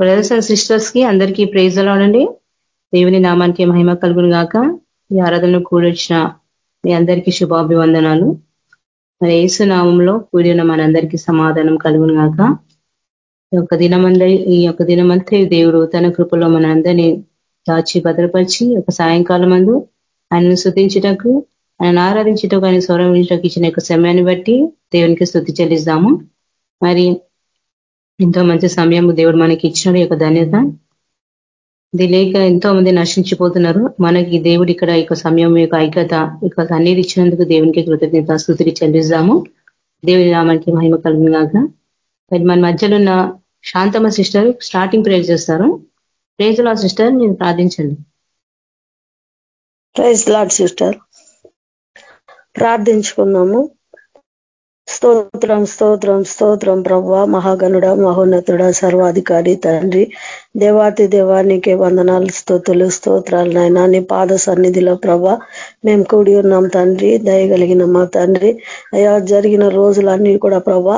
Brothers and సిస్టర్స్కి అందరికీ praise అలాడండి దేవుని నామానికి మహిమ కలుగును గాక. ఈ ఆరాధనలో కూడొచ్చిన మీ అందరికీ శుభాభివందనాలు. మరి ఏసు నామంలో కూడిన మనందరికీ సమాధానం కలుగును గాక. ఈ యొక్క దినమందరి ఈ యొక్క దినమంతా దేవుడు తన కృపలో మన అందరినీ దాచి భద్రపరిచి ఒక సాయంకాలం మందు ఆయనను శుద్ధించటకు ఆయన ఆరాధించటకు ఆయన స్వరంచటకు ఇచ్చిన యొక్క సమయాన్ని బట్టి దేవునికి స్థుతి చెల్లిస్తాము. మరి ఎంతో మంచి సమయం దేవుడు మనకి ఇచ్చిన యొక్క ధన్యత. ఇది లేక ఎంతో మంది నశించిపోతున్నారు. మనకి దేవుడు ఇక్కడ యొక్క సమయం యొక్క ఐక్యత ఇక అన్నిటి ఇచ్చినందుకు దేవునికి కృతజ్ఞత స్థుతిని చెల్లిస్తాము. దేవుని నామానికి మహిమ కలిగినాక మరి మన మధ్యలో ఉన్న శాంతమ్మ సిస్టర్ స్టార్టింగ్ ప్రేర్ చేస్తారు. ప్రేజ్ లా సిస్టర్ మీరు ప్రార్థించండి. ప్రైజ్ లాడ్ సిస్టర్ ప్రార్థించుకున్నాము. స్తోత్రం స్తోత్రం స్తోత్రం. ప్రభ మహాగణుడ మహోన్నతుడ సర్వాధికారి తండ్రి దేవాతి దేవానికి వందనాలు స్తోతులు స్తోత్రాలు నాయన. నీ పాద సన్నిధిలో ప్రభ మేము కూడి ఉన్నాం తండ్రి. దయగలిగిన మా తండ్రి. అయా జరిగిన రోజులన్నీ కూడా ప్రభ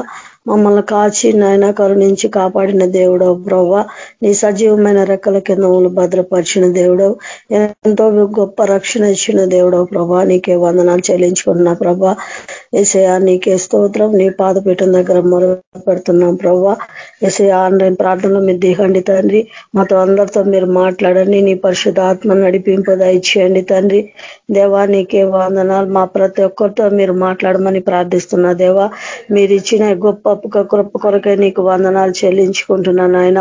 మమ్మల్ని కాచి నాయన కరుణించి కాపాడిన దేవుడవు ప్రవ్వ. నీ సజీవమైన రెక్కల కింద భద్రపరిచిన దేవుడవు. ఎంతో గొప్ప రక్షణ ఇచ్చిన దేవుడవు ప్రభా నీకే వందనాలు చెల్లించుకున్నా ప్రభా ఏసయా నీకే స్తోత్రం. నీ పాదపీఠం దగ్గర మొదలు పెడుతున్నాం ప్రభా ఏసయా ఆన్లైన్ ప్రార్థనలో మీరు దిగండి తండ్రి. మాతో అందరితో మీరు మాట్లాడండి. నీ పరిశుద్ధ ఆత్మ నడిపింపు దయచేయండి తండ్రి. దేవా నీకే వందనాలు. మా ప్రతి ఒక్కరితో మీరు మాట్లాడమని ప్రార్థిస్తున్నా దేవా. మీరు ఇచ్చిన గొప్ప కృప కొరకే నీకు వందనాలు చెల్లించుకుంటున్నాను ఆయన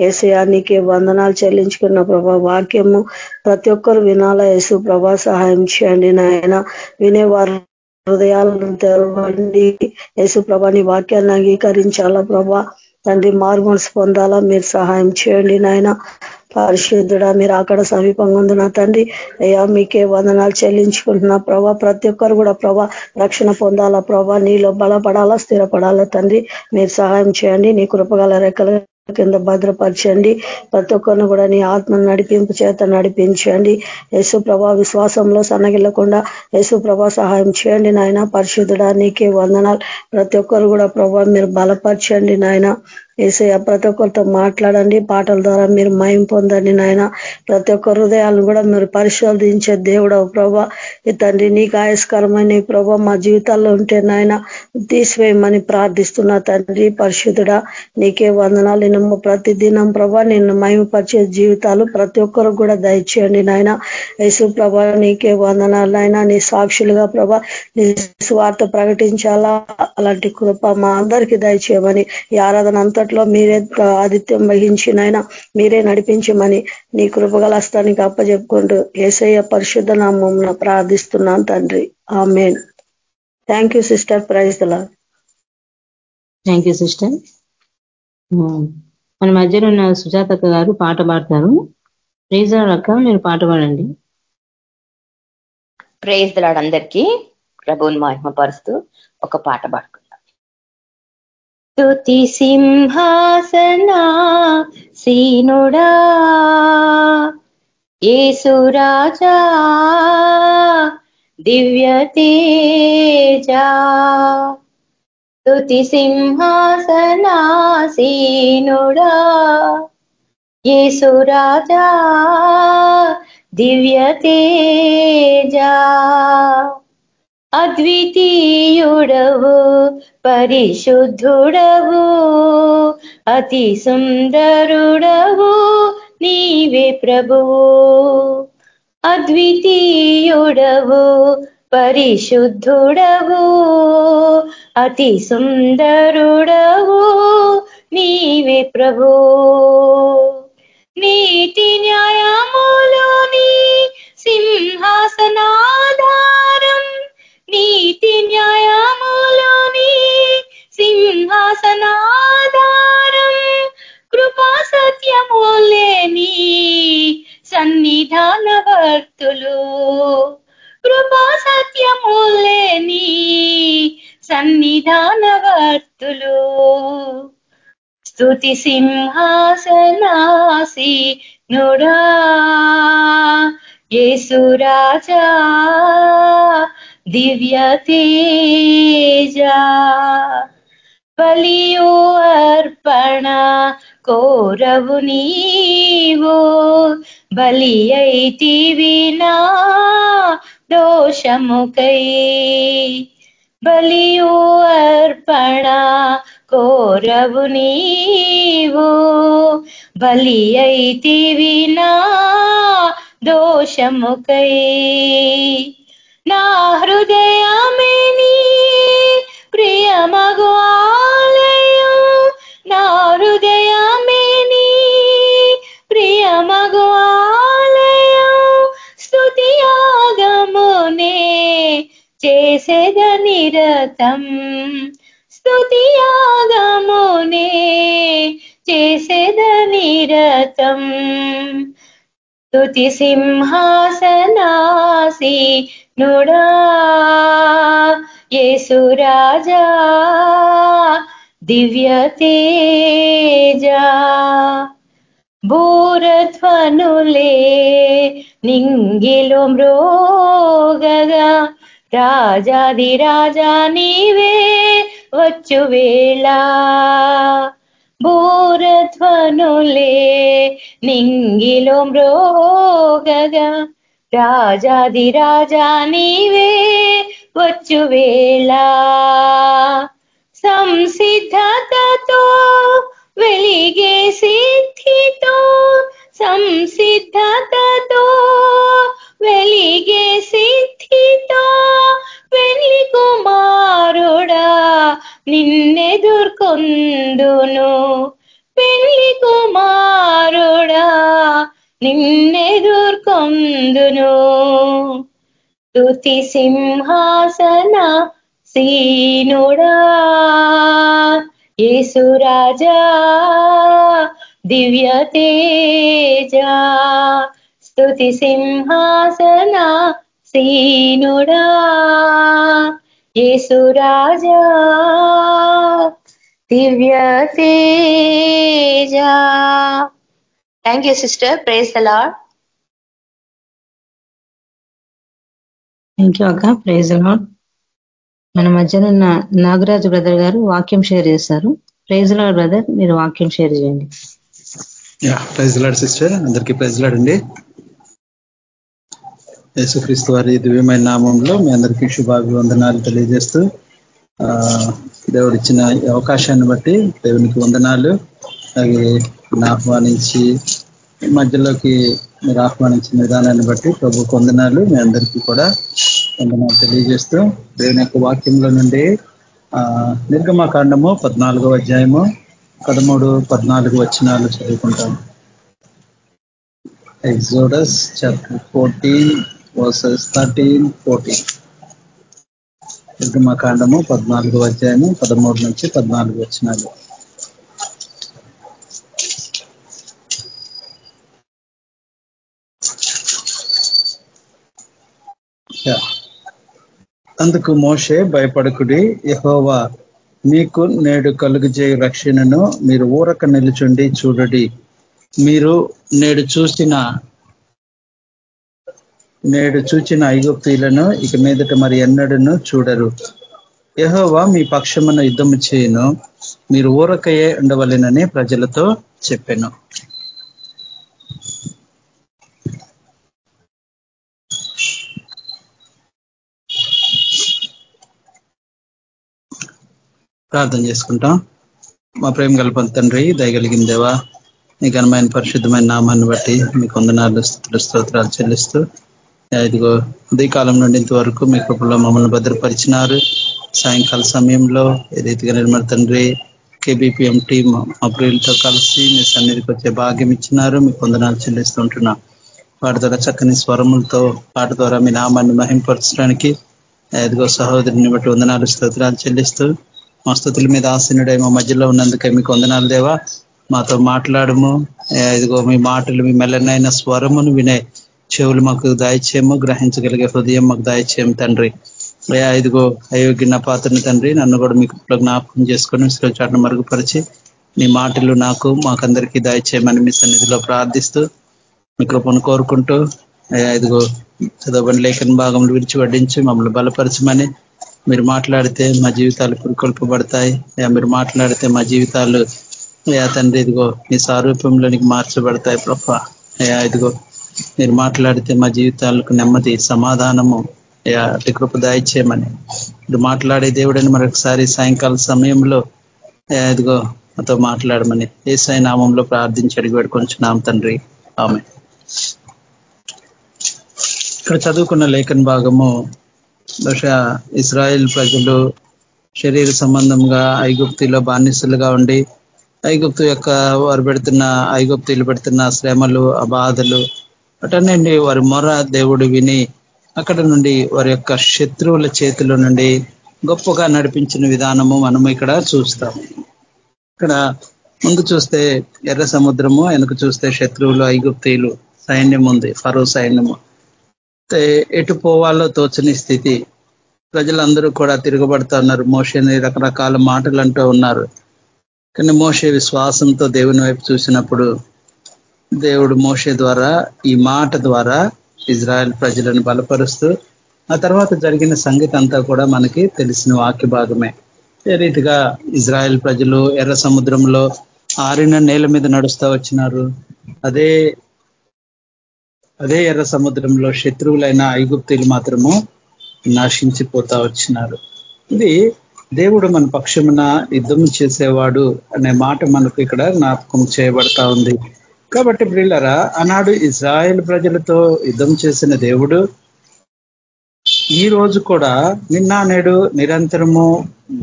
ఏసయా నీకే వందనాలు చెల్లించుకున్న ప్రభా వాక్యము ప్రతి ఒక్కరు వినాల యేసు ప్రభా సహాయం చేయండి నాయన. వినేవారు హృదయాలను తెరవండి. యేసు ప్రభా నీ వాక్యాన్ని అంగీకరించాలా ప్రభా. తండ్రి మార్మల్స్ పొందాలా మీరు సహాయం చేయండి నాయన. పరిశుద్ధుడా మీరు అక్కడ సమీపంగా ఉంది నా తండ్రి. అయ్యా మీకే వందనాలు చెల్లించుకుంటున్నా ప్రభా. ప్రతి ఒక్కరు కూడా ప్రభా రక్షణ పొందాలా ప్రభా. నీలో బలపడాలా స్థిరపడాలా తండ్రి. మీరు సహాయం చేయండి నీ కృపగల రెక్కలు కింద భద్రపరచండి. ప్రతి ఒక్కరిని కూడా నీ ఆత్మను నడిపింపు చేత నడిపించండి. యేసు ప్రభా విశ్వాసంలో సన్నగిల్లకుండా యేసు ప్రభా సహాయం చేయండి నాయన. పరిశుద్ధుడా నీకే వందనాలు. ప్రతి ఒక్కరు కూడా ప్రభా మీరు బలపరచండి నాయన. ఏసయ్య ప్రతి ఒక్కరితో మాట్లాడండి. పాటల ద్వారా మీరు మయం పొందండి నాయన. ప్రతి ఒక్క హృదయాలను కూడా మీరు పరిశోధించే దేవుడవు ప్రభా. ఈ తండ్రి నీకు ఆయస్కరమైన ప్రభా మా జీవితాల్లో ఉంటే నాయన తీసివేయమని ప్రార్థిస్తున్నా తండ్రి పరిశుద్ధుడా నీకే వందనాలు. నిన్ను ప్రతి దినం ప్రభా నిన్ను మహిమపరిచే జీవితాలు ప్రతి ఒక్కరు కూడా దయచేయండి నాయన. యేసు ప్రభా నీకే వందనాలు నాయన. నీ సాక్షులుగా ప్రభా నీ స్వార్థ ప్రకటించాలా? అలాంటి కృప మా అందరికీ దయచేయమని ఈ ఆరాధన అంతటా అంతట్లో మీరే ఆదిత్యం వహించినైనా మీరే నడిపించమని నీ కృపగల హస్తానికి అప్పచెప్పుకుంటూ ఏసయ్య పరిశుద్ధ నామం ప్రార్థిస్తున్నాను తండ్రి. Amen. Thank you sister praise the Lord thank you sister మన మధ్యలో ఉన్న సుజాతక్క గారు పాట పాడతారు. ప్రైజ్ అక్క మీరు పాట పాడండి. ప్రేజ్ అందరికీ. ప్రభుని మహిమపరుస్తూ ఒక పాట పాడుకుంటాం స్తుతి సింహాసనా సీనుడా ఏసురాజా దివ్య తేజా స్తుతి సింహాసనా సీనుడా ఏసురాజా దివ్య తేజా అద్వితీయుడవు పరిశుద్ధుడవు అతి సుందరుడవు నీవే ప్రభువు. అద్వితీయుడవు పరిశుద్ధుడవు అతి సుందరుడవు నీవే ప్రభు నీతి న్యాయములోని సింహాసనా న్యాయములోని సింహాసనాధారం కృపా సత్యములేని సన్నిధానవర్తులు. కృపా సత్యములేని సన్నిధానవర్తులు. స్థుతి సింహాసనాసి నుడా యేసురాజా దివ్య తేజ బలియు అర్పణ కోరవు నీవో బలి అయితివినా దోషముకై బలియు అర్పణ కోరవు నీవు బలి అయితివినా దోషముకై నా హృదయమే నీ ప్రియమగు ఆలయం నా హృదయమే నీ ప్రియమగు ఆలయం స్తుతియాగమునే చేసేద నిరతం స్తుతియాగమునే చేసేద నిరతం స్తుతి సింహాసనాసి నుడా యేసురాజా దివ్య తేజ. భూరధ్వనులే నింగిలో మ్రోగగా రాజాది రాజా నీవే వచ్చు వేళ భూరధ్వనులే నింగిలో మ్రోగగా. రాజాది రాజా నీవే వచ్చు వేళ సంసిద్ధతతో వెలిగే సిద్ధితో సంసిద్ధతతో వెలిగే సిద్ధితో వెళ్ళి కుమారుడా నిన్న కొందును పెళ్ళి కుమారుడా నిన్నెదుర్కొందును. తుతి సింహాసన సీనుడా యేసురాజా దివ్య తేజ. స్తుతి సింహాసన సీనుడా యేసురాజా దివ్య Teja thank you sister praise the Lord thank you అక్క. ప్రైజ్ లాడ్ మన మధ్యన ఉన్న నాగరాజు బ్రదర్ గారు వాక్యం షేర్ చేస్తారు ప్రైజ్ లాడ్ బ్రదర్ మీరు వాక్యం షేర్ చేయండి. ప్రైజ్ లాడ్ సిస్టర్ అందరికీ ప్రైజ్ లాడండి యేసుక్రీస్తు వారి దివ్యమైన నామంలో మీ అందరికీ శుభాభివందనాలు తెలియజేస్తూ దేవుడు ఇచ్చిన అవకాశాన్ని బట్టి దేవునికి వందనాలు. అలాగే ఆహ్వానించి మధ్యలోకి మీరు ఆహ్వానించిన విధానాన్ని బట్టి ప్రభు వందనాలు. మీ అందరికీ కూడా వందనాలు తెలియజేస్తూ దేవుని యొక్క వాక్యంలో నుండి ఆ నిర్గమాకాండము పద్నాలుగో అధ్యాయము పదమూడు పద్నాలుగు వచనాలు చదువుకుంటాం. Exodus chapter fourteen verses thirteen fourteen నిర్గమకాండము పద్నాలుగు అధ్యాయము పదమూడు నుంచి పద్నాలుగు వచ్చినాలు అందుకు మోషే భయపడకుడి యహోవా మీకు నేడు కలుగుజేయు రక్షణను మీరు ఊరక నిలుచుండి చూడడి. మీరు నేడు చూసిన నేడు చూచిన ఐగుప్తీలను ఇక మీదట మరి ఎన్నడను చూడరు. యహోవా మీ పక్షమున యుద్ధము చేయను. మీరు ఊరకయే ఉండవలెనని ప్రజలతో చెప్పాను. ప్రార్థన చేసుకుంటాం. మా ప్రేమ గల్పన తండ్రి దయగలిగిన దేవా మీ ఘనమైన పరిశుద్ధమైన నామాన్ని బట్టి మీ వందనాలు స్థుతులు స్తోత్రాలు చెల్లిస్తూ ఇదిగో ఉదయకాలం నుండి ఇంతవరకు మీ కృపలో మమ్మల్ని భద్రపరిచినారు. సాయంకాల సమయంలో ఏదైతే నిర్మల తండ్రి కేబీపీఎంటీ మా ప్రియులతో కలిసి మీ సన్నిధికి వచ్చే భాగ్యం ఇచ్చినారు. మీ చెల్లిస్తూ చెల్లిస్తుంటున్నాం. వాటి ద్వారా చక్కని స్వరములతో పాట ద్వారా మీ నామాన్ని మహింపరచడానికి ఎదుగో సహోదరుని బట్టి వందనాలు స్తోత్రాలు చెల్లిస్తూ మా స్థుతుల మీద ఆసీనుడై మా మధ్యలో ఉన్నందుకే మీకు వందనాలు దేవా. మాతో మాట్లాడము. ఇదిగో మీ మాటలు మీ మెల్లనైన స్వరమును వినే చెవులు మాకు దాయిచేయము గ్రహించగలిగే హృదయం మాకు దాయిచేయం తండ్రి. అయ్యా ఇదిగో అయోగ్య పాత్రని తండ్రి నన్ను కూడా మీకు జ్ఞాపకం చేసుకొని శ్రీచాటను మరుగుపరిచి మీ మాటలు నాకు మాకందరికీ దాయిచేయమని మీ సన్నిధిలో ప్రార్థిస్తూ మీ కృపను కోరుకుంటూ అయ్యా ఇదిగో చదవని లేఖన భాగంలో విడిచి వడ్డించి మమ్మల్ని బలపరచమని మీరు మాట్లాడితే మా జీవితాలు పురుకొల్పబడతాయి. మీరు మాట్లాడితే మా జీవితాలు అయ్యా తండ్రి ఇదిగో మీ సారూప్యంలోనికి మార్చబడతాయి ప్రభ. అయా ఇదిగో మీరు మాట్లాడితే మా జీవితాలకు నెమ్మది సమాధానము అటు కృప దాయిచ్చేయమని. ఇప్పుడు మాట్లాడే దేవుడని మరొకసారి సాయంకాల సమయంలో ఇదిగో మాతో మాట్లాడమని. ఏసై నామంలో ప్రార్థించి అడిగి పెట్టుకొంచున్నాం తండ్రి. ఆమె ఇక్కడ చదువుకున్న లేఖన భాగము బహుశా ఇస్రాయేల్ ప్రజలు శరీర సంబంధంగా ఐగుప్తిలో బానిసలుగా ఉండి ఐగుప్తు యొక్క వారు పెడుతున్న ఐగుప్తులు పెడుతున్న శ్రమలు ఆ బాధలు అటనండి వారి మొర దేవుడు విని అక్కడ నుండి వారి యొక్క శత్రువుల చేతిలో నుండి గొప్పగా నడిపించిన విధానము మనము ఇక్కడ చూస్తాం. ఇక్కడ ముందు చూస్తే ఎర్ర సముద్రము వెనక చూస్తే శత్రువులు ఐగుప్తీయులు సైన్యం ఉంది ఫరో సైన్యము. ఎటు పోవాలో తోచని స్థితి. ప్రజలందరూ కూడా తిరగబడుతున్నారు మోషని రకరకాల మాటలు అంటూ ఉన్నారు. కానీ మోషే విశ్వాసంతో దేవుని వైపు చూసినప్పుడు దేవుడు మోసే ద్వారా ఈ మాట ద్వారా ఇజ్రాయెల్ ప్రజలను బలపరుస్తూ ఆ తర్వాత జరిగిన సంగతి అంతా కూడా మనకి తెలిసిన వాక్య భాగమే. ఏ రీతిగా ఇజ్రాయెల్ ప్రజలు ఎర్ర సముద్రంలో ఆరిన నేల మీద నడుస్తూ వచ్చినారు. అదే అదే ఎర్ర సముద్రంలో శత్రువులైన ఐగుప్తులు మాత్రము నాశించిపోతా వచ్చినారు. ఇది దేవుడు మన పక్షమున యుద్ధం చేసేవాడు అనే మాట మనకు ఇక్కడ జ్ఞాపకం చేయబడతా ఉంది. కాబట్టి ప్రిల్లరా ఆనాడు ఇజ్రాయెల్ ప్రజలతో యుద్ధం చేసిన దేవుడు ఈ రోజు కూడా నిన్న నేడు నిరంతరము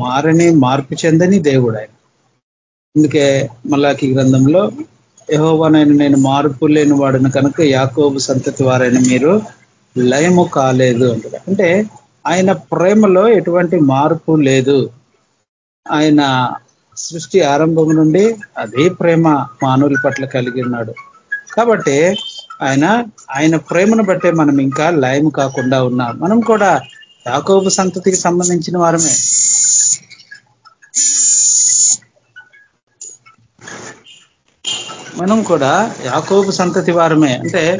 మారని మార్పు చెందని దేవుడు ఆయన. అందుకే మళ్ళాకి గ్రంథంలో యహోవానైనా నేను మార్పు లేని వాడును కనుక యాకోబు సంతతి వారైన మీరు లయము కాలేదు అంటారు అంటే ఆయన ప్రేమలో ఎటువంటి మార్పు లేదు. ఆయన సృష్టి ఆరంభం నుండి అదే ప్రేమ మానవుల పట్ల కలిగి ఉన్నాడు. కాబట్టి ఆయన ఆయన ప్రేమను బట్టే మనం ఇంకా లయం కాకుండా ఉన్నాం. మనం కూడా యాకోబు సంతతికి సంబంధించిన వారమే. మనం కూడా యాకోబు సంతతి వారమే. అంటే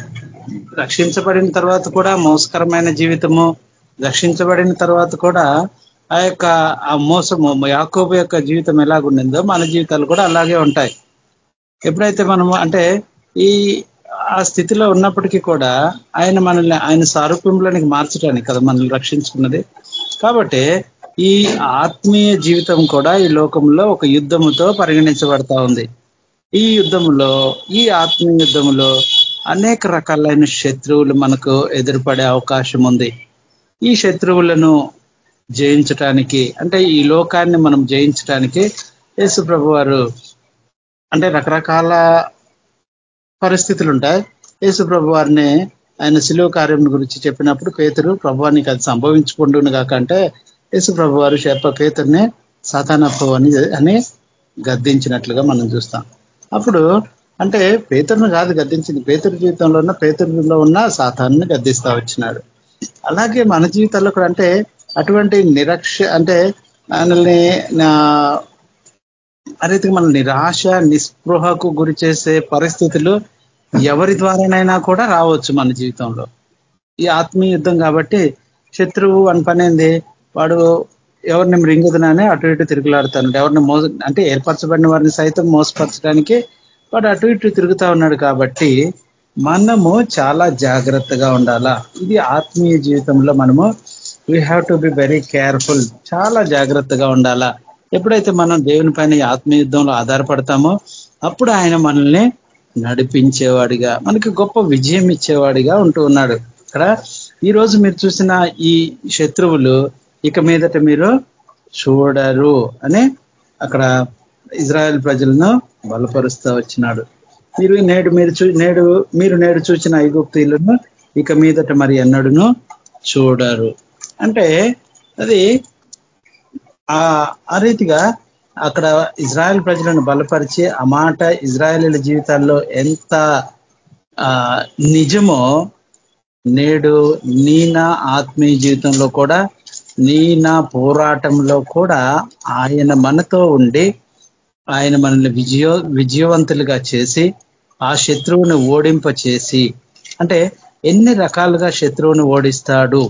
రక్షించబడిన తర్వాత కూడా మోసకరమైన జీవితము రక్షించబడిన తర్వాత కూడా ఆ యొక్క ఆ మోసము యాకోబు యొక్క జీవితం ఎలాగుండిందో మన జీవితాలు కూడా అలాగే ఉంటాయి. ఎప్పుడైతే మనము అంటే ఈ ఆ స్థితిలో ఉన్నప్పటికీ కూడా ఆయన మనల్ని ఆయన సారూప్యంలోనికి మార్చడానికి కదా మనల్ని రక్షించుకున్నది. కాబట్టి ఈ ఆత్మీయ జీవితం కూడా ఈ లోకంలో ఒక యుద్ధముతో పరిగణించబడతా ఉంది. ఈ యుద్ధములో ఈ ఆత్మీయ యుద్ధములో అనేక రకాలైన శత్రువులు మనకు ఎదురుపడే అవకాశం ఉంది. ఈ శత్రువులను జయించటానికి అంటే ఈ లోకాన్ని మనం జయించటానికి యేసు ప్రభు వారు అంటే రకరకాల పరిస్థితులు ఉంటాయి యేసు ప్రభు వారిని ఆయన శిలువ కార్యం గురించి చెప్పినప్పుడు పేతురు ప్రభువానికి అది సంభవించుకుంటును కాకంటే యేసు ప్రభు వారు చెప్ప పేతుర్ని సాతానప్పు అని అని గద్దించినట్లుగా మనం చూస్తాం. అప్పుడు అంటే పేతురును కాదు గద్దించింది. పేతురు జీవితంలో ఉన్న పేతురులో ఉన్న సాతాన్ని గద్దిస్తా వచ్చినాడు. అలాగే మన జీవితాల్లో కూడా అంటే అటువంటి నిరక్ష అంటే మనల్ని రీతికి మన నిరాశ నిస్పృహకు గురి చేసే పరిస్థితులు ఎవరి ద్వారానైనా కూడా రావచ్చు మన జీవితంలో. ఈ ఆత్మీయ యుద్ధం కాబట్టి శత్రువు అని పనేంది? వాడు ఎవరిని మృంగుదనని అటు ఇటు తిరుగులాడుతాడు. ఎవరిని మోస అంటే ఏర్పరచబడిన వారిని సైతం మోసపరచడానికి వాడు అటు ఇటు తిరుగుతా ఉన్నాడు కాబట్టి మనము చాలా జాగ్రత్తగా ఉండాలా? ఇది ఆత్మీయ జీవితంలో మనము we have to be very careful చాలా జాగ్రత్తగా ఉండాలా? ఎప్పుడైతే మనం దేవుని పైన ఆత్మయుద్ధంలో ఆధారపడతామో అప్పుడు ఆయన మనల్ని నడిపించేవాడిగా మనకి గొప్ప విజయం ఇచ్చేవాడిగా ఉంటూ ఉన్నాడు. ఇక్కడ ఈరోజు మీరు చూసిన ఈ శత్రువులు ఇక మీదట మీరు చూడరు అని అక్కడ ఇజ్రాయెల్ ప్రజలను బలపరుస్తూ వచ్చినాడు. మీరు నేడు మీరు చూ నేడు మీరు నేడు చూసిన ఐగుప్తీలను ఇక మీదట మరి ఎన్నడును చూడరు. అంటే అది ఆ రీతిగా అక్కడ ఇజ్రాయెల్ ప్రజలను బలపరిచి ఆ మాట ఇజ్రాయలీల జీవితాల్లో ఎంత నిజమో నేడు నీ నా ఆత్మీయ జీవితంలో కూడా నీ నా పోరాటంలో కూడా ఆయన మనతో ఉండి ఆయన మనల్ని విజయ విజయవంతులుగా చేసి ఆ శత్రువుని ఓడింప చేసి అంటే ఎన్ని రకాలుగా శత్రువుని ఓడిస్తాడు?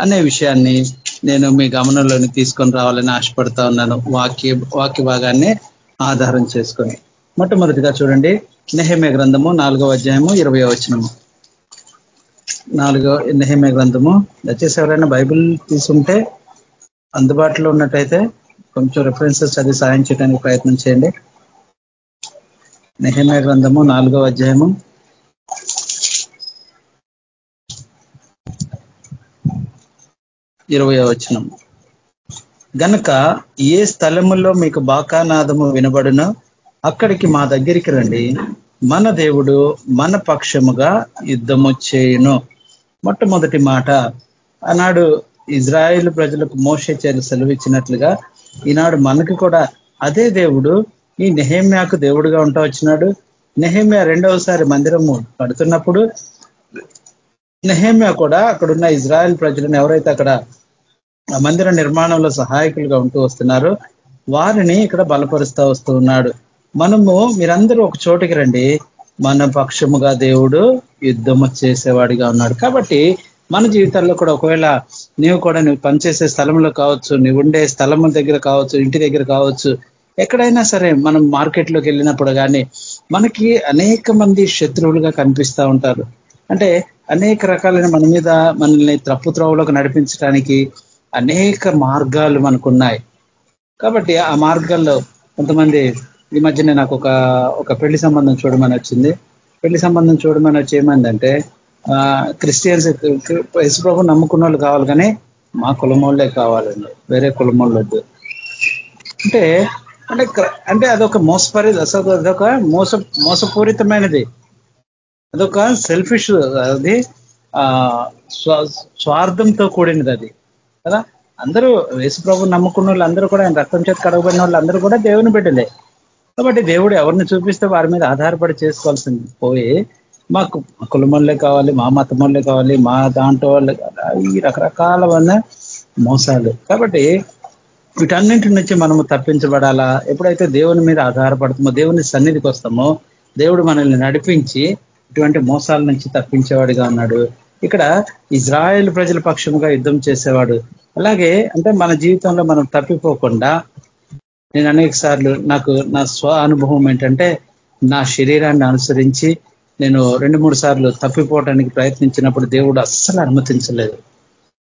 అనే విషయాన్ని నేను మీ గమనంలోని తీసుకొని రావాలని ఆశపడతా ఉన్నాను. వాక్య వాక్య భాగాన్ని ఆధారం చేసుకొని. మొట్టమొదటిగా చూడండి. నెహమ్య గ్రంథము నాలుగవ అధ్యాయము ఇరవై వచనము. నాలుగో నెహమ్య గ్రంథము. దయచేసి ఎవరైనా బైబిల్ తీసుకుంటే అందుబాటులో ఉన్నట్టయితే కొంచెం రెఫరెన్సెస్ చదివి సాయం చేయడానికి ప్రయత్నం చేయండి. నెహమ్య గ్రంథము నాలుగవ అధ్యాయము ఇరవై వచనం. గనక ఏ స్థలములో మీకు బాకానాదము వినబడునో అక్కడికి మా దగ్గరికి రండి. మన దేవుడు మన పక్షముగా యుద్ధము చేయను. మొట్టమొదటి మాట ఆనాడు ఇజ్రాయిల్ ప్రజలకు మోసే చేరు సెలవిచ్చినట్లుగా ఈనాడు మనకు కూడా అదే దేవుడు ఈ నెహేమ్యాకు దేవుడుగా ఉంటా వచ్చినాడు. నెహేమ్యా రెండవసారి మందిరము కడుతున్నప్పుడు నెహేమ్యా కూడా అక్కడున్న ఇజ్రాయెల్ ప్రజలను ఎవరైతే అక్కడ మందిర నిర్మాణంలో సహాయకులుగా ఉంటూ వస్తున్నారు. వారిని ఇక్కడ బలపరుస్తూ వస్తూ ఉన్నాడు మనము మీరందరూ ఒక చోటికి రండి. మన పక్షముగా దేవుడు యుద్ధము చేసేవాడిగా ఉన్నాడు. కాబట్టి మన జీవితాల్లో కూడా ఒకవేళ నీవు కూడా నువ్వు పనిచేసే స్థలంలో కావచ్చు నువ్వు ఉండే స్థలం దగ్గర కావచ్చు ఇంటి దగ్గర కావచ్చు ఎక్కడైనా సరే మనం మార్కెట్లోకి వెళ్ళినప్పుడు కానీ మనకి అనేక మంది శత్రువులుగా కనిపిస్తూ ఉంటారు. అంటే అనేక రకాలైన మన మీద మనల్ని త్రప్పు త్రోవలోకి నడిపించడానికి అనేక మార్గాలు మనకున్నాయి. కాబట్టి ఆ మార్గాల్లో కొంతమంది ఈ మధ్యనే నాకు ఒక ఒక పెళ్ళి సంబంధం చూడమని వచ్చింది. పెళ్ళి సంబంధం చూడమని వచ్చి ఏమందంటే క్రిస్టియన్స్ యశుప్రభు నమ్ముకున్న వాళ్ళు కావాలి కానీ మా కులమోళ్ళే కావాలండి. వేరే కులమోళ్ళు వద్దు. అంటే అంటే అంటే అదొక మోసపరి అసలు అదొక మోస మోసపూరితమైనది. అదొక సెల్ఫిష్ అది ఆ స్వార్థంతో కూడినది అది. కదా? అందరూ యేసుప్రభు నమ్ముకున్న వాళ్ళందరూ కూడా ఆయన రక్తం చేతి కడగబడిన వాళ్ళందరూ కూడా దేవుని బిడ్డలే. కాబట్టి దేవుడు ఎవరిని చూపిస్తే వారి మీద ఆధారపడి చేసుకోవాల్సింది. పోయి మాకు కులమల్లే కావాలి మా మతమల్లే కావాలి మా దాంట్లో వాళ్ళే ఈ రకరకాల మోసాలు. కాబట్టి వీటన్నింటి నుంచి మనము తప్పించబడాలా? ఎప్పుడైతే దేవుని మీద ఆధారపడతామో దేవుని సన్నిధికి వస్తామో దేవుడు మనల్ని నడిపించి ఇటువంటి మోసాల నుంచి తప్పించేవాడిగా ఉన్నాడు. ఇక్కడ ఇజ్రాయెల్ ప్రజల పక్షంగా యుద్ధం చేసేవాడు. అలాగే అంటే మన జీవితంలో మనం తప్పిపోకుండా నేను అనేక సార్లు నాకు నా స్వ అనుభవం ఏంటంటే నా శరీరాన్ని అనుసరించి నేను రెండు మూడు సార్లు తప్పిపోవడానికి ప్రయత్నించినప్పుడు దేవుడు అస్సలు అనుమతించలేదు.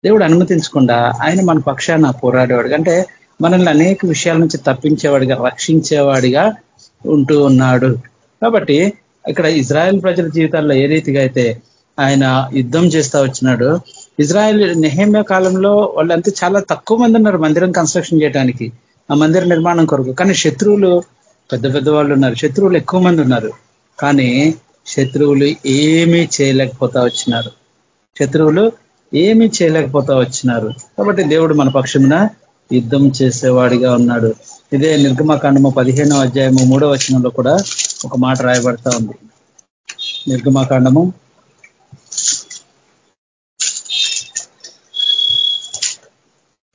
దేవుడు అనుమతించకుండా ఆయన మన పక్షాన పోరాడేవాడు. అంటే మనల్ని అనేక విషయాల నుంచి తప్పించేవాడిగా రక్షించేవాడిగా ఉంటూ ఉన్నాడు. కాబట్టి ఇక్కడ ఇజ్రాయెల్ ప్రజల జీవితాల్లో ఏ రీతిగా అయితే ఆయన యుద్ధం చేస్తా వచ్చినాడు. ఇజ్రాయెల్ నెహేమ్య కాలంలో వాళ్ళంతా చాలా తక్కువ మంది ఉన్నారు మందిరం కన్స్ట్రక్షన్ చేయడానికి ఆ మందిర నిర్మాణం కొరకు. కానీ శత్రువులు పెద్ద పెద్ద వాళ్ళు ఉన్నారు శత్రువులు ఎక్కువ మంది ఉన్నారు. కానీ శత్రువులు ఏమీ చేయలేకపోతా వచ్చినారు. శత్రువులు ఏమీ చేయలేకపోతా వచ్చినారు. కాబట్టి దేవుడు మన పక్షమున యుద్ధం చేసేవాడిగా ఉన్నాడు. ఇదే నిర్గమకాండము పదిహేనో అధ్యాయము మూడో వచనంలో కూడా ఒక మాట రాయబడతా ఉంది. నిర్గమకాండము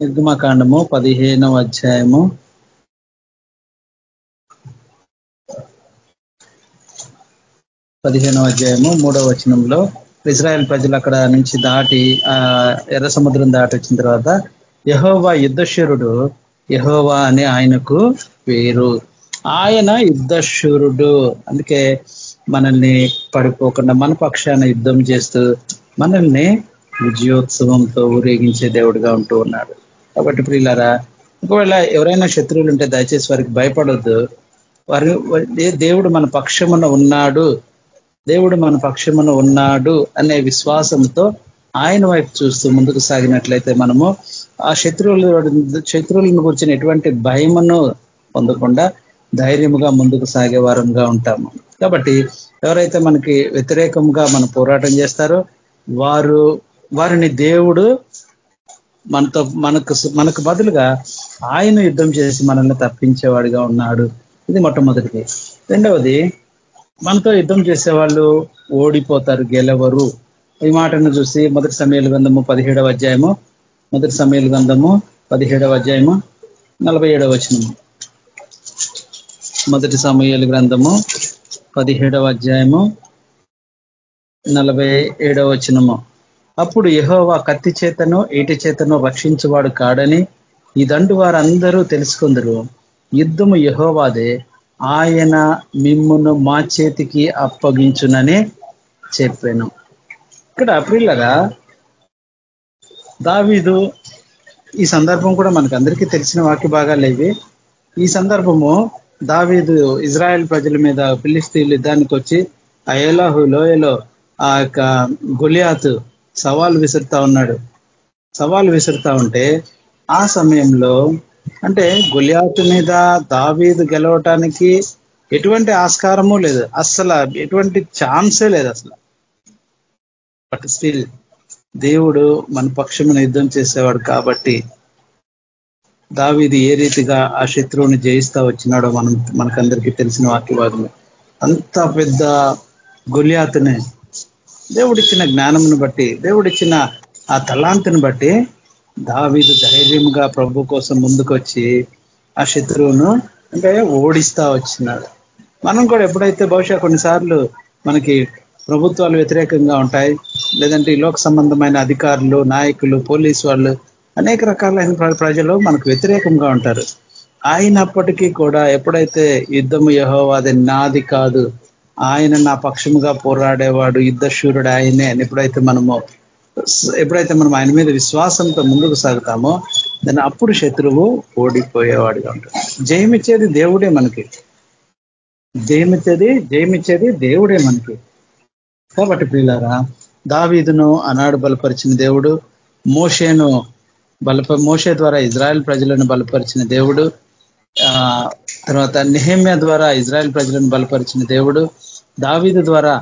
నిర్గమకాండము పదిహేనవ అధ్యాయము. పదిహేనవ అధ్యాయము మూడవ వచనంలో ఇజ్రాయెల్ ప్రజలు అక్కడ నుంచి దాటి ఆ ఎర్ర సముద్రం దాటి వచ్చిన తర్వాత యహోవా యుద్ధశూరుడు యహోవా అని ఆయనకు పేరు. ఆయన యుద్ధశూరుడు. అందుకే మనల్ని పడిపోకుండా మన పక్షాన యుద్ధం చేస్తూ మనల్ని విజయోత్సవంతో ఊరేగించే దేవుడిగా ఉంటూ ఉన్నాడు. కాబట్టి ప్రియులారా ఒకవేళ ఎవరైనా శత్రువులు ఉంటే దయచేసి వారికి భయపడొద్దు. వారి దేవుడు మన పక్షమున ఉన్నాడు. దేవుడు మన పక్షమున ఉన్నాడు అనే విశ్వాసంతో ఆయన వైపు చూస్తూ ముందుకు సాగినట్లయితే మనము ఆ శత్రువులు శత్రువులను గురించిన ఎటువంటి భయమును పొందకుండా ధైర్యముగా ముందుకు సాగే వారంగా ఉంటాము. కాబట్టి ఎవరైతే మనకి వ్యతిరేకంగా మన పోరాటం చేస్తారో వారు వారిని దేవుడు మనతో మనకు మనకు బదులుగా ఆయన యుద్ధం చేసి మనల్ని తప్పించేవాడిగా ఉన్నాడు. ఇది మొట్టమొదటిది. రెండవది మనతో యుద్ధం చేసే వాళ్ళు ఓడిపోతారు గెలవరు. ఈ మాటను చూసి మొదటి సమయాలు గంధము పదిహేడవ అధ్యాయము మొదటి సమయాలు గంధము పదిహేడవ అధ్యాయము నలభై ఏడవ వచనము. మొదటి సమయాలు గ్రంథము పదిహేడవ అధ్యాయము నలభై ఏడవ వచనము. అప్పుడు యహోవా కత్తి చేతను ఏటి చేతను రక్షించువాడు కాడని ఈ దండు వారందరూ తెలుసుకుందరు. యుద్ధము యహోవాదే ఆయన మిమ్మును మా చేతికి అప్పగించునని చెప్పాను. ఇక్కడ అప్రిల్లగా దావీదు ఈ సందర్భం కూడా మనకు అందరికీ తెలిసిన వాక్య భాగాలు ఇవి. ఈ సందర్భము దావీదు ఇజ్రాయెల్ ప్రజల మీద పిలిస్తీలు యుద్ధానికి వచ్చి ఆ ఏలాహు లోయలో ఆ యొక్క గులియాతు సవాల్ విసురుతా ఉన్నాడు. సవాల్ విసురుతా ఉంటే ఆ సమయంలో అంటే గులియాతు మీద దావీదు గెలవటానికి ఎటువంటి ఆస్కారము లేదు. అస్సలు ఎటువంటి ఛాన్సే లేదు అసలు. బట్ స్టిల్ దేవుడు మన పక్షమున యుద్ధం చేసేవాడు కాబట్టి దావీది ఏ రీతిగా ఆ శత్రువుని జయిస్తా వచ్చినాడో మనం మనకందరికీ తెలిసిన వాక్యవాదమే. అంత పెద్ద గులియాతునే దేవుడిచ్చిన జ్ఞానమును బట్టి దేవుడిచ్చిన ఆ తలాంతిని బట్టి దావీదు ధైర్యంగా ప్రభు కోసం ముందుకొచ్చి ఆ శత్రువును అంటే ఓడిస్తా వచ్చినాడు. మనం కూడా ఎప్పుడైతే బహుశా కొన్నిసార్లు మనకి ప్రభుత్వాలు వ్యతిరేకంగా ఉంటాయి లేదంటే ఈ లోక సంబంధమైన అధికారులు నాయకులు పోలీసు వాళ్ళు అనేక రకాలైన ప్రజలు మనకు వ్యతిరేకంగా ఉంటారు. అయినప్పటికీ కూడా ఎప్పుడైతే యుద్ధము యహోవాది నాది కాదు ఆయన నా పక్షముగా పోరాడేవాడు యుద్ధ శూరుడు ఆయనే అని ఎప్పుడైతే మనము ఎప్పుడైతే మనం ఆయన మీద విశ్వాసంతో ముందుకు సాగుతామో దాన్ని అప్పుడు శత్రువు ఓడిపోయేవాడుగా ఉంటాడు. జయమిచ్చేది దేవుడే మనకి. జయమిచ్చేది జయమిచ్చేది దేవుడే మనకి. కాబట్టి పిల్లారా దావీదును అనాడు బలపరిచిన దేవుడు మోషేను బలప మోషే ద్వారా ఇజ్రాయెల్ ప్రజలను బలపరిచిన దేవుడు ఆ తర్వాత నిహేమ్య ద్వారా ఇజ్రాయెల్ ప్రజలను బలపరిచిన దేవుడు దావీదు ద్వారా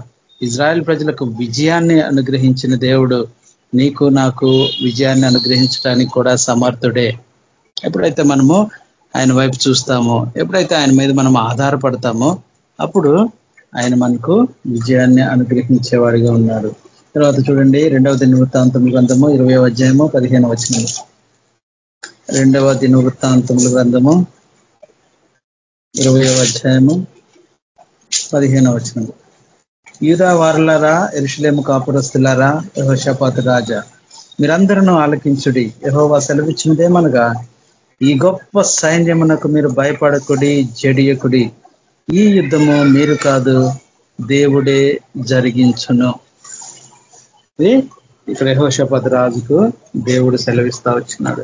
ఇజ్రాయెల్ ప్రజలకు విజయాన్ని అనుగ్రహించిన దేవుడు నీకు నాకు విజయాన్ని అనుగ్రహించడానికి కూడా సమర్థుడే. ఎప్పుడైతే మనము ఆయన వైపు చూస్తామో ఎప్పుడైతే ఆయన మీద మనం ఆధారపడతామో అప్పుడు ఆయన మనకు విజయాన్ని అనుగ్రహించేవాడిగా ఉన్నాడు తర్వాత చూడండి రెండవ దిన గ్రంథము ఇరవై అధ్యాయము పదిహేను వచ్చిన రెండవ దినవృత్తాంతముల గ్రంథము ఇరవై అధ్యాయము పదిహేను వచ్చిన యూదా వారులారా ఎరుషులేము కాపురస్తులారా యహోషపాత్ రాజా మీరందరూ ఆలకించుడి. యహోవా సెలవిచ్చినదేమనగా ఈ గొప్ప సైన్యమునకు మీరు భయపడకుడి జడియకుడి. ఈ యుద్ధము మీరు కాదు దేవుడే జరిగించును. ఇక్కడ యహోషపద రాజుకు దేవుడు సెలవిస్తా వచ్చినాడు.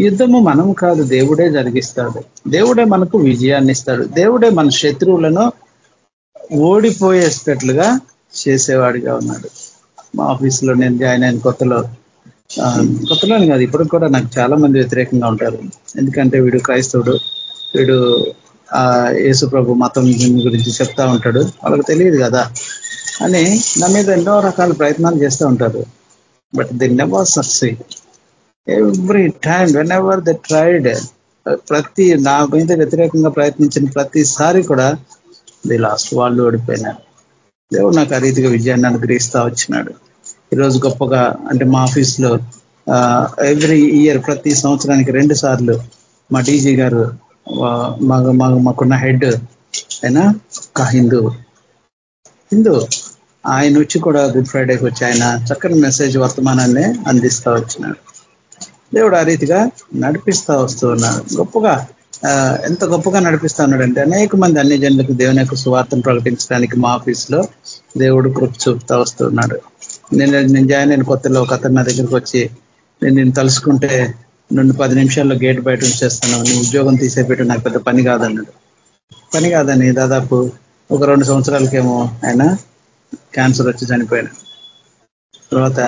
యుద్ధము మనం కాదు దేవుడే జరిగిస్తాడు. దేవుడే మనకు విజయాన్ని ఇస్తాడు దేవుడే మన శత్రువులను ఓడిపోయేటట్లుగా చేసేవాడిగా ఉన్నాడు. మా ఆఫీసులో నేను జాయిన్ అయిన కొత్తలో. కొత్తలోని కాదు ఇప్పుడు కూడా నాకు చాలా మంది వ్యతిరేకంగా ఉంటారు. ఎందుకంటే వీడు క్రైస్తవుడు. వీడు ఆ యేసు ప్రభు మతం గురించి చెప్తా ఉంటాడు. వాళ్ళకి తెలియదు కదా. అని నా మీద ఎన్నో రకాల ప్రయత్నాలు చేస్తూ ఉంటారు. But they never succeed every time whenever they tried ప్రతి నా మీద వ్యతిరేకంగా ప్రయత్నించిన ప్రతిసారి కూడా ది లాస్ట్ వాళ్ళు ఓడిపోయినారు. దేవుడు నాకు ఆ రీతిగా విజయాన్ని అనుగ్రహిస్తా వచ్చినాడు. ఈరోజు గొప్పగా అంటే మా ఆఫీస్లో ఎవ్రీ ఇయర్ ప్రతి సంవత్సరానికి రెండు సార్లు మా డీజీ గారు మాకున్న హెడ్ అయినా ఒక హిందూ. హిందూ. ఆయన వచ్చి కూడా గుడ్ ఫ్రైడేకి వచ్చి ఆయన చక్కని మెసేజ్ వర్తమానాన్ని అందిస్తా వచ్చినాడు. దేవుడు ఆ రీతిగా నడిపిస్తా వస్తూ ఉన్నాడు. గొప్పగా ఎంత గొప్పగా నడిపిస్తా ఉన్నాడంటే అనేక మంది అన్ని జనులకు దేవుని యొక్క సువార్తను ప్రకటించడానికి మా ఆఫీస్లో దేవుడు కృప చూపుతా వస్తున్నాడు నేను నేను జాయిన్ అయిన కొత్తలో ఒక అతను నా దగ్గరికి వచ్చి నేను నేను తలుసుకుంటే నుండి పది నిమిషాల్లో గేట్ బయట ఉంచేస్తాను నీ ఉద్యోగం తీసేపెట్టి నాకు పెద్ద పని కాదన్నాడు. పని కాదని దాదాపు ఒక రెండు సంవత్సరాలకేమో ఆయన క్యాన్సర్ వచ్చి చనిపోయాడు. తర్వాత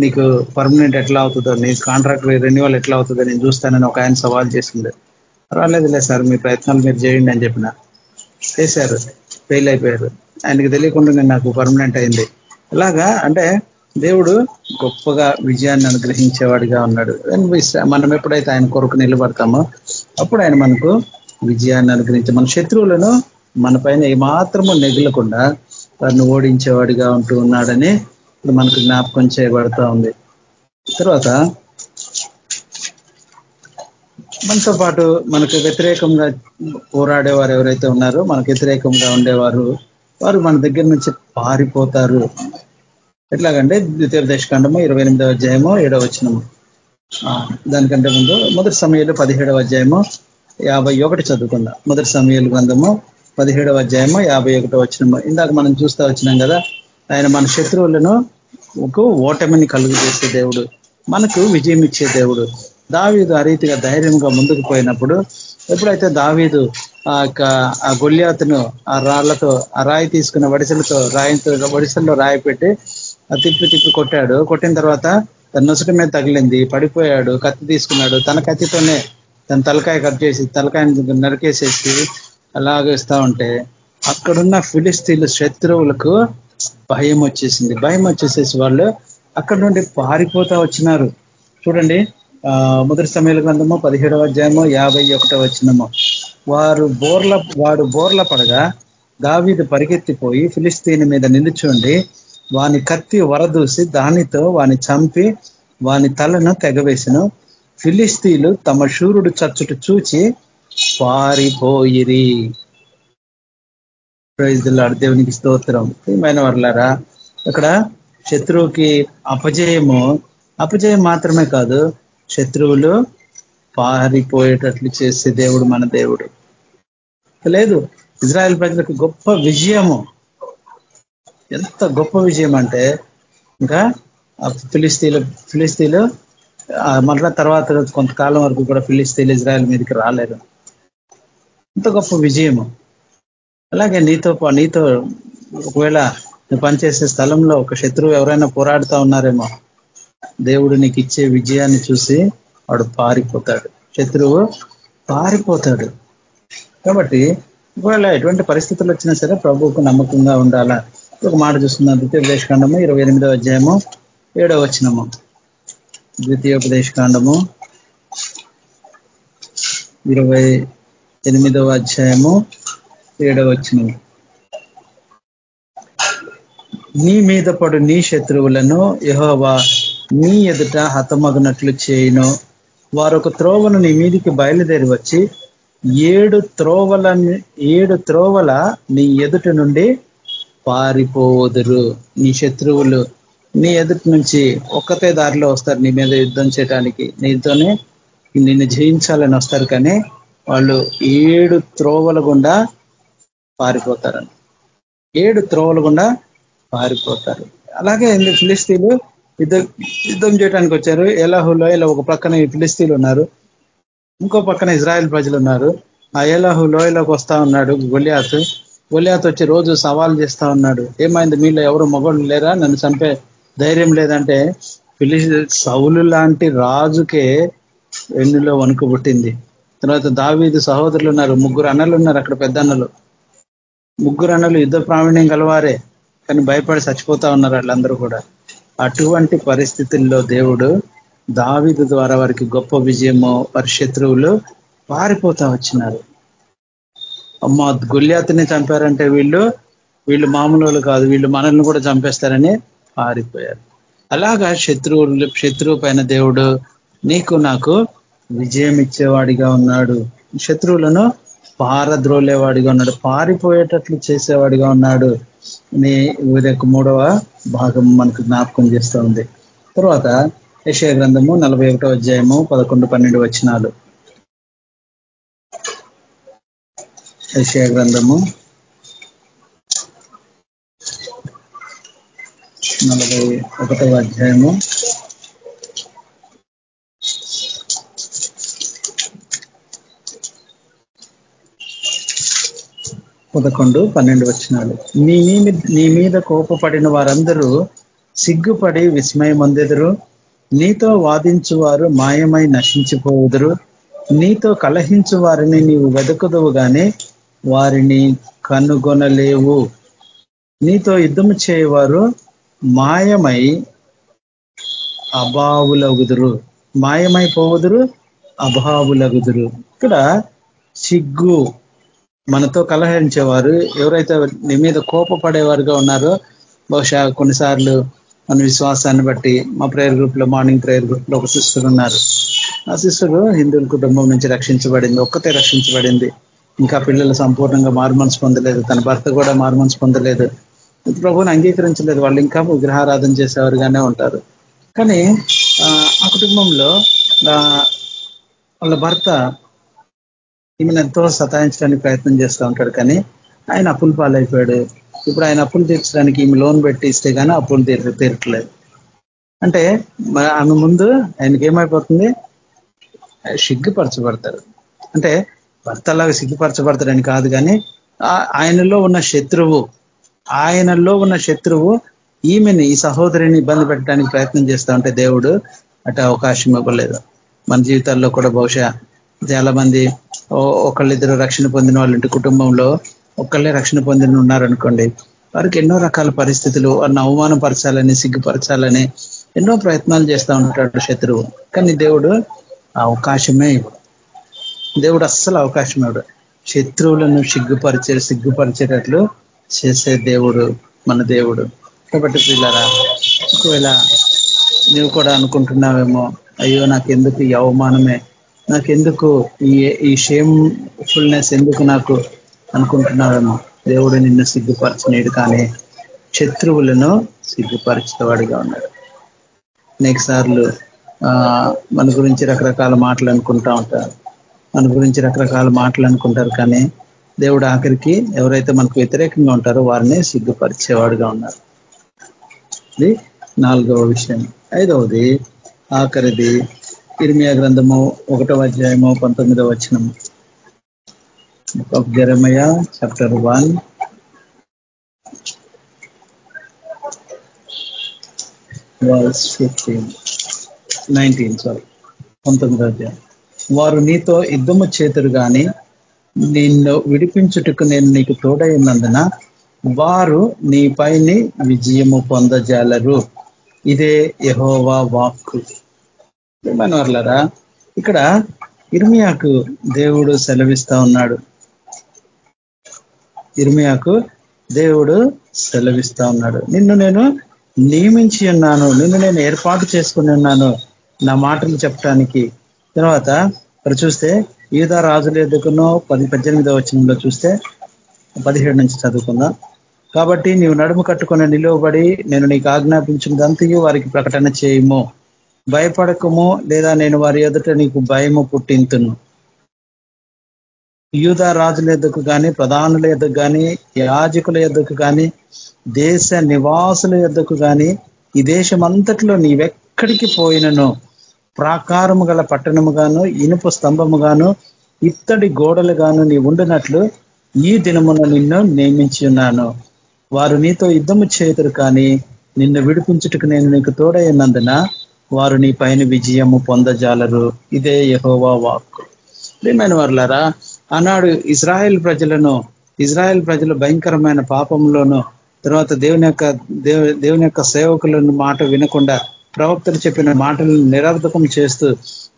నీకు పర్మనెంట్ ఎట్లా అవుతుందో నీ కాంట్రాక్ట్ రెన్యువల్ ఎట్లా అవుతుందో నేను చూస్తానని ఒక ఆయన సవాల్ చేసిండే. రాలేదులే సార్ మీ ప్రయత్నాలు మీరు చేయండి అని చెప్పిన. చేశారు ఫెయిల్ అయిపోయారు. ఆయనకి తెలియకుండా నాకు పర్మనెంట్ అయింది. ఇలాగా అంటే దేవుడు గొప్పగా విజయాన్ని అనుగ్రహించేవాడిగా ఉన్నాడు. మనం ఎప్పుడైతే ఆయన కొరకు నిలబడతామో అప్పుడు ఆయన మనకు విజయాన్ని అనుగ్రహించే మన శత్రువులను మన పైన ఏమాత్రము నెగలకుండా వారిని ఓడించేవాడిగా ఉంటూ ఉన్నాడని మనకు జ్ఞాపకం చేయబడతా ఉంది. తర్వాత మనతో పాటు మనకు వ్యతిరేకంగా పోరాడేవారు ఎవరైతే ఉన్నారో మనకు వ్యతిరేకంగా ఉండేవారు వారు మన దగ్గర నుంచి పారిపోతారు. ఎట్లాగంటే ద్వితీయ దశకాండము ఇరవై ఎనిమిదవ అధ్యాయము ఏడవ వచ్చినము దానికంటే ముందు మొదటి సమయంలో పదిహేడవ అధ్యాయము యాభై ఒకటి చదువుకుందాం. మొదటి సమయాలు గ్రంథము పదిహేడవ అధ్యాయము యాభై ఒకటో వచ్చినము ఇందాక మనం చూస్తూ వచ్చినాం కదా ఆయన మన శత్రువులను ఒక ఓటమిని కలుగు చేసే దేవుడు మనకు విజయం ఇచ్చే దేవుడు. దావీదు ఆ రీతిగా ధైర్యంగా ముందుకు పోయినప్పుడు ఎప్పుడైతే దావీదు ఆ యొక్క ఆ గొల్యాతును ఆ రాళ్ళతో ఆ రాయి తీసుకున్న వడిసెలతో రాయితో వడిసెల్లో రాయి పెట్టి ఆ తిప్పి తిప్పి కొట్టాడు. కొట్టిన తర్వాత తన నొసుక మీద తగిలింది పడిపోయాడు కత్తి తీసుకున్నాడు. తన కత్తితోనే తన తలకాయ కట్ చేసి తలకాయని నరికేసేసి అలాగేస్తా ఉంటే అక్కడున్న ఫిలిస్తీన్లు శత్రువులకు భయం వచ్చేసింది. భయం వచ్చేసేసి వాళ్ళు అక్కడ నుండి పారిపోతా వచ్చినారు. చూడండి మొదటి సమయంలో గ్రంథము పదిహేడవ అధ్యాయము యాభై ఒకటో వచ్చినము వారు బోర్ల వాడు బోర్ల పడగా దావీదు పరిగెత్తిపోయి ఫిలిస్తీన్ మీద నిలుచుండి వాని కత్తి వరదూసి దానితో వాని చంపి వాని తలను తెగవేసిన. ఫిలిస్తీన్లు తమ శూరుడు చచ్చుట చూచి పారిపోయిరి. ప్రైజ్లాడు దేవునికి స్తోత్రం. ప్రియమైన వర్లారా ఇక్కడ శత్రువుకి అపజయము అపజయం మాత్రమే కాదు శత్రువులు పారిపోయేటట్లు చేసే దేవుడు మన దేవుడు. లేదు ఇజ్రాయెల్ ప్రజలకు గొప్ప విజయము. ఎంత గొప్ప విజయం అంటే ఇంకా ఫిలిస్తీన్లు ఫిలిస్తీన్లు మళ్ళా తర్వాత కొంతకాలం వరకు కూడా ఫిలిస్తీన్లు ఇజ్రాయెల్ మీదకి రాలేరు ఎంత గొప్ప విజయము. అలాగే నీతో నీతో ఒకవేళ నువ్వు పనిచేసే స్థలంలో ఒక శత్రువు ఎవరైనా పోరాడుతూ ఉన్నారేమో దేవుడు నీకు ఇచ్చే విజయాన్ని చూసి వాడు పారిపోతాడు. శత్రువు పారిపోతాడు. కాబట్టి ఒకవేళ ఎటువంటి పరిస్థితులు వచ్చినా సరే ప్రభువుకు నమ్మకంగా ఉండాలా? ఒక మాట చూస్తున్నాం. ద్వితీయోపదేశకాండము ఇరవై ఎనిమిదవ అధ్యాయము ఏడవ వచ్చినము ద్వితీయోపదేశకాండము ఇరవై ఎనిమిదవ అధ్యాయము ఏడవ వచ్చినము నీ మీద పడు నీ శత్రువులను యహోవా నీ ఎదుట హతమగినట్లు చేయను. వారు ఒక త్రోవను నీ మీదికి బయలుదేరి వచ్చి ఏడు త్రోవల ఏడు త్రోవల నీ ఎదుట నుండి పారిపోదురు నీ శత్రువులు నీ ఎదుటి నుంచి ఒక్కతే దారిలో వస్తారు నీ మీద యుద్ధం చేయడానికి నీతోనే నిన్ను జయించాలని వస్తారు కానీ వాళ్ళు ఏడు త్రోవల గుండా పారిపోతారని. ఏడు త్రోవల గుండా పారిపోతారు. అలాగే ఫిలిస్తీన్లు యుద్ధం యుద్ధం చేయడానికి వచ్చారు. ఎలాహులో ఇలా ఒక పక్కన ఫిలిస్తీన్లు ఉన్నారు. ఇంకో పక్కన ఇజ్రాయెల్ ప్రజలు ఉన్నారు. ఆ ఏలాహు లోయలోకి వస్తా ఉన్నాడు గొలియాత్. గొలియాత్ వచ్చి రోజు సవాల్ చేస్తా ఉన్నాడు. ఏమైంది? మీలో ఎవరు మగోళ్ళు లేరా? నన్ను చంపే ధైర్యం లేదంటే ఫిలి సౌలు లాంటి రాజుకే వెన్నులో వణుకు పుట్టింది. తర్వాత దావీదు సహోదరులు ఉన్నారు. ముగ్గురు అన్నలు ఉన్నారు అక్కడ పెద్ద అన్నలు. ముగ్గురు అన్నలు యుద్ధ ప్రావీణ్యం గలవారే. కానీ భయపడి చచ్చిపోతా ఉన్నారు వాళ్ళందరూ కూడా. అటువంటి పరిస్థితుల్లో దేవుడు దావిదు ద్వారా వారికి గొప్ప విజయము వారి శత్రువులు పారిపోతా వచ్చినారు. అమ్మ గుళ్యాతిని చంపారంటే వీళ్ళు వీళ్ళు మామూలు కాదు వీళ్ళు మనల్ని కూడా చంపేస్తారని పారిపోయారు. అలాగా శత్రువులు శత్రువు పైన దేవుడు నీకు నాకు విజయం ఇచ్చేవాడిగా ఉన్నాడు. శత్రువులను పారద్రోలేవాడిగా ఉన్నాడు. పారిపోయేటట్లు చేసేవాడిగా ఉన్నాడు. నీ యొక్క మూడవ భాగం మనకు జ్ఞాపకం చేస్తూ ఉంది. తర్వాత యశయ గ్రంథము నలభై ఒకటో అధ్యాయము పదకొండు పన్నెండు వచనాలు. యశయ గ్రంథము నలభై ఒకటవ అధ్యాయము పదకొండు పన్నెండు వచ్చినాలు నీ మీద నీ మీద కోపపడిన వారందరూ సిగ్గుపడి విస్మయం నీతో వాదించు వారు మాయమై నశించిపోవుదురు నీతో కలహించు వారిని నీవు వెదకుదువు గాని వారిని కనుగొనలేవు. నీతో యుద్ధము చేయవారు మాయమై అభావులగుదురు. మాయమైపోవుదురు అభావులగుదురు. ఇక్కడ సిగ్గు మనతో కలహరించేవారు. ఎవరైతే నీ మీద కోపపడేవారుగా ఉన్నారో బహుశా కొన్నిసార్లు మన విశ్వాసాన్ని బట్టి మా ప్రేయర్ గ్రూప్లో మార్నింగ్ ప్రేయర్ గ్రూప్లో ఒక సిస్టర్ ఉన్నారు. ఆ సిస్టర్ హిందువుల కుటుంబం నుంచి రక్షించబడింది. ఒక్కతే రక్షించబడింది. ఇంకా పిల్లలు సంపూర్ణంగా మార్మన్స్ పొందలేదు. తన భర్త కూడా మార్మన్స్ పొందలేదు. ప్రభుని అంగీకరించలేదు. వాళ్ళు ఇంకా విగ్రహారాధన చేసేవారుగానే ఉంటారు. కానీ ఆ కుటుంబంలో వాళ్ళ భర్త ఈమెను ఎంతో సతాయించడానికి ప్రయత్నం చేస్తూ ఉంటాడు కానీ ఆయన అప్పులు పాలైపోయాడు. ఇప్పుడు ఆయన అప్పులు తీర్చడానికి ఈమె లోన్ పెట్టి ఇస్తే కానీ అప్పులు తీర్ తీరట్లేదు అంటే ఆమె ముందు ఆయనకి ఏమైపోతుంది? సిగ్గుపరచబడతారు. అంటే భర్తలాగా సిగ్గుపరచబడతాడని కాదు కానీ ఆయనలో ఉన్న శత్రువు ఆయనలో ఉన్న శత్రువు ఈమెని ఈ సహోదరిని ఇబ్బంది పెట్టడానికి ప్రయత్నం చేస్తా ఉంటే దేవుడు అటు అవకాశం ఇవ్వలేదు. మన జీవితాల్లో కూడా బహుశా చాలా మంది ఒకళ్ళిద్దరు రక్షణ పొందిన వాళ్ళ ఇంటి కుటుంబంలో ఒకళ్ళే రక్షణ పొందిన ఉన్నారనుకోండి వారికి ఎన్నో రకాల పరిస్థితులు వారిని అవమానపరచాలని సిగ్గుపరచాలని ఎన్నో ప్రయత్నాలు చేస్తూ ఉంటాడు శత్రువు. కానీ దేవుడు అవకాశమే దేవుడు అస్సలు అవకాశం ఇవ్వడు. శత్రువులను సిగ్గుపరిచే సిగ్గుపరిచేటట్లు చేసే దేవుడు మన దేవుడు. కాబట్టి పిల్లరా ఒకవేళ నువ్వు కూడా అనుకుంటున్నావేమో అయ్యో నాకెందుకు ఈ అవమానమే? నాకెందుకు ఈ ఈ షేమ్ ఫుల్నెస్ ఎందుకు నాకు అనుకుంటున్నాడేమో దేవుడు నిన్ను సిగ్గుపరచలేడు కానీ శత్రువులను సిగ్గుపరిచేవాడిగా ఉన్నాడు. అనేక సార్లు మన గురించి రకరకాల మాటలు అనుకుంటా ఉంటారు. మన గురించి రకరకాల మాటలు అనుకుంటారు కానీ దేవుడు ఆఖరికి ఎవరైతే మనకు వ్యతిరేకంగా ఉంటారో వారిని సిగ్గుపరిచేవాడుగా ఉన్నారు. ఇది నాలుగవ విషయం. ఐదవది ఆఖరిది ఇర్మియా గ్రంథము ఒకటవ అధ్యాయము పంతొమ్మిదవ వచనము. Jeremiah chapter one. Verse fifteen. Nineteen sorry. పంతొమ్మిదవ అధ్యాయం. వారు నీతో యుద్ధము చేతురు కానీ నిన్ను విడిపించుటకు నేను నీకు తోడైనందున వారు నీపైని విజయము పొందజాలరు. ఇదే యహోవా వాక్కు. వర్లరా ఇక్కడ ఇర్మియాకు దేవుడు సెలవిస్తా ఉన్నాడు. ఇర్మియాకు దేవుడు సెలవిస్తా ఉన్నాడు. నిన్ను నేను నియమించి ఉన్నాను నిన్ను నేను ఏర్పాటు చేసుకుని ఉన్నాను నా మాటలు చెప్పడానికి తర్వాత ఇక్కడ చూస్తే ఈదా రాజుల ఎదుకునో పది పద్దెనిమిదో వచనంలో చూస్తే పదిహేడు నుంచి చదువుకుందాం. కాబట్టి నీవు నడుము కట్టుకుని నిలువబడి నేను నీకు ఆజ్ఞాపించినదంతయు వారికి ప్రకటన చేయము. భయపడకము లేదా నేను వారి ఎదుట నీకు భయము పుట్టింతును. యూదా రాజుల ఎద్దుకు కానీ ప్రధానుల ఎద్దుకు కానీ యాజకుల ఎద్దుకు కానీ దేశ నివాసుల ఎద్దుకు కానీ ఈ దేశం అంతట్లో నీవెక్కడికి పోయినను? ప్రాకారము గల పట్టణము ఇనుపు ఇనుప స్తంభము ఇత్తడి గోడలు గాను నీ ఉండినట్లు ఈ దినమున నిన్ను నియమించి ఉన్నాను. వారు నీతో యుద్ధము చేతురు కానీ నిన్ను విడిపించుటకు నేను నీకు తోడైనందున వారు నీ పైన విజయము పొందజాలరు. ఇదే యహోవా వాక్ ప్రియమైన వర్లారా ఆనాడు ఇజ్రాయెల్ ప్రజలను ఇజ్రాయెల్ ప్రజలు భయంకరమైన పాపంలోను తర్వాత దేవుని యొక్క దేవుని యొక్క సేవకులను మాట వినకుండా ప్రవక్తలు చెప్పిన మాటలను నిరర్థకం చేస్తూ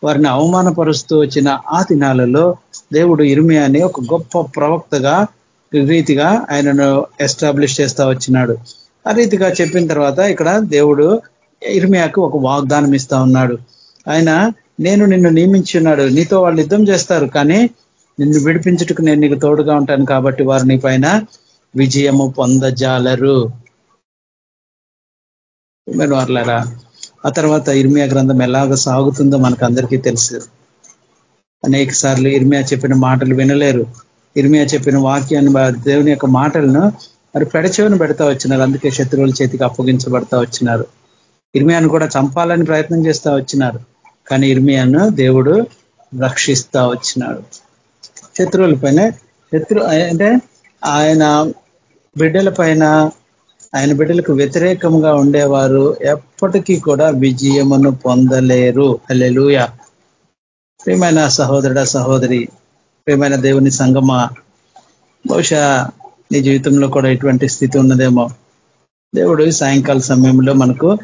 వారిని అవమానపరుస్తూ వచ్చిన ఆ దినాలలో దేవుడు ఇర్మియాని ఒక గొప్ప ప్రవక్తగా రీతిగా ఆయనను ఎస్టాబ్లిష్ చేస్తా వచ్చినాడు. ఆ రీతిగా చెప్పిన తర్వాత ఇక్కడ దేవుడు ఇర్మియాకు ఒక వాగ్దానం ఇస్తా ఉన్నాడు. ఆయన నేను నిన్ను నియమించి ఉన్నాడు. నీతో వాళ్ళు యుద్ధం చేస్తారు కానీ నిన్ను విడిపించుటకు నేను నీకు తోడుగా ఉంటాను కాబట్టి వారు నీ పైన విజయము పొందజాలరు. వాళ్ళరా ఆ తర్వాత ఇర్మియా గ్రంథం ఎలాగ సాగుతుందో మనకు అందరికీ తెలుసు. అనేక సార్లు ఇర్మియా చెప్పిన మాటలు వినలేరు. ఇర్మియా చెప్పిన వాక్యాన్ని దేవుని యొక్క మాటలను మరి పెడచెవిని పెడతా వచ్చినారు. అందుకే శత్రువుల చేతికి అప్పగించబడతా వచ్చినారు. ఇర్మియాను కూడా చంపాలని ప్రయత్నం చేస్తా వచ్చినారు. కానీ ఇర్మియాను దేవుడు రక్షిస్తా వచ్చినాడు. శత్రువుల పైన శత్రు అంటే ఆయన బిడ్డల పైన ఆయన బిడ్డలకు వ్యతిరేకంగా ఉండేవారు ఎప్పటికీ కూడా విజయమును పొందలేరు. అల్లెలుయ ప్రియమైన సహోదరుడ సహోదరి ప్రియమైన దేవుని సంగమ. బహుశా నీ జీవితంలో కూడా ఇటువంటి స్థితి ఉన్నదేమో. దేవుడు సాయంకాల సమయంలో మనకు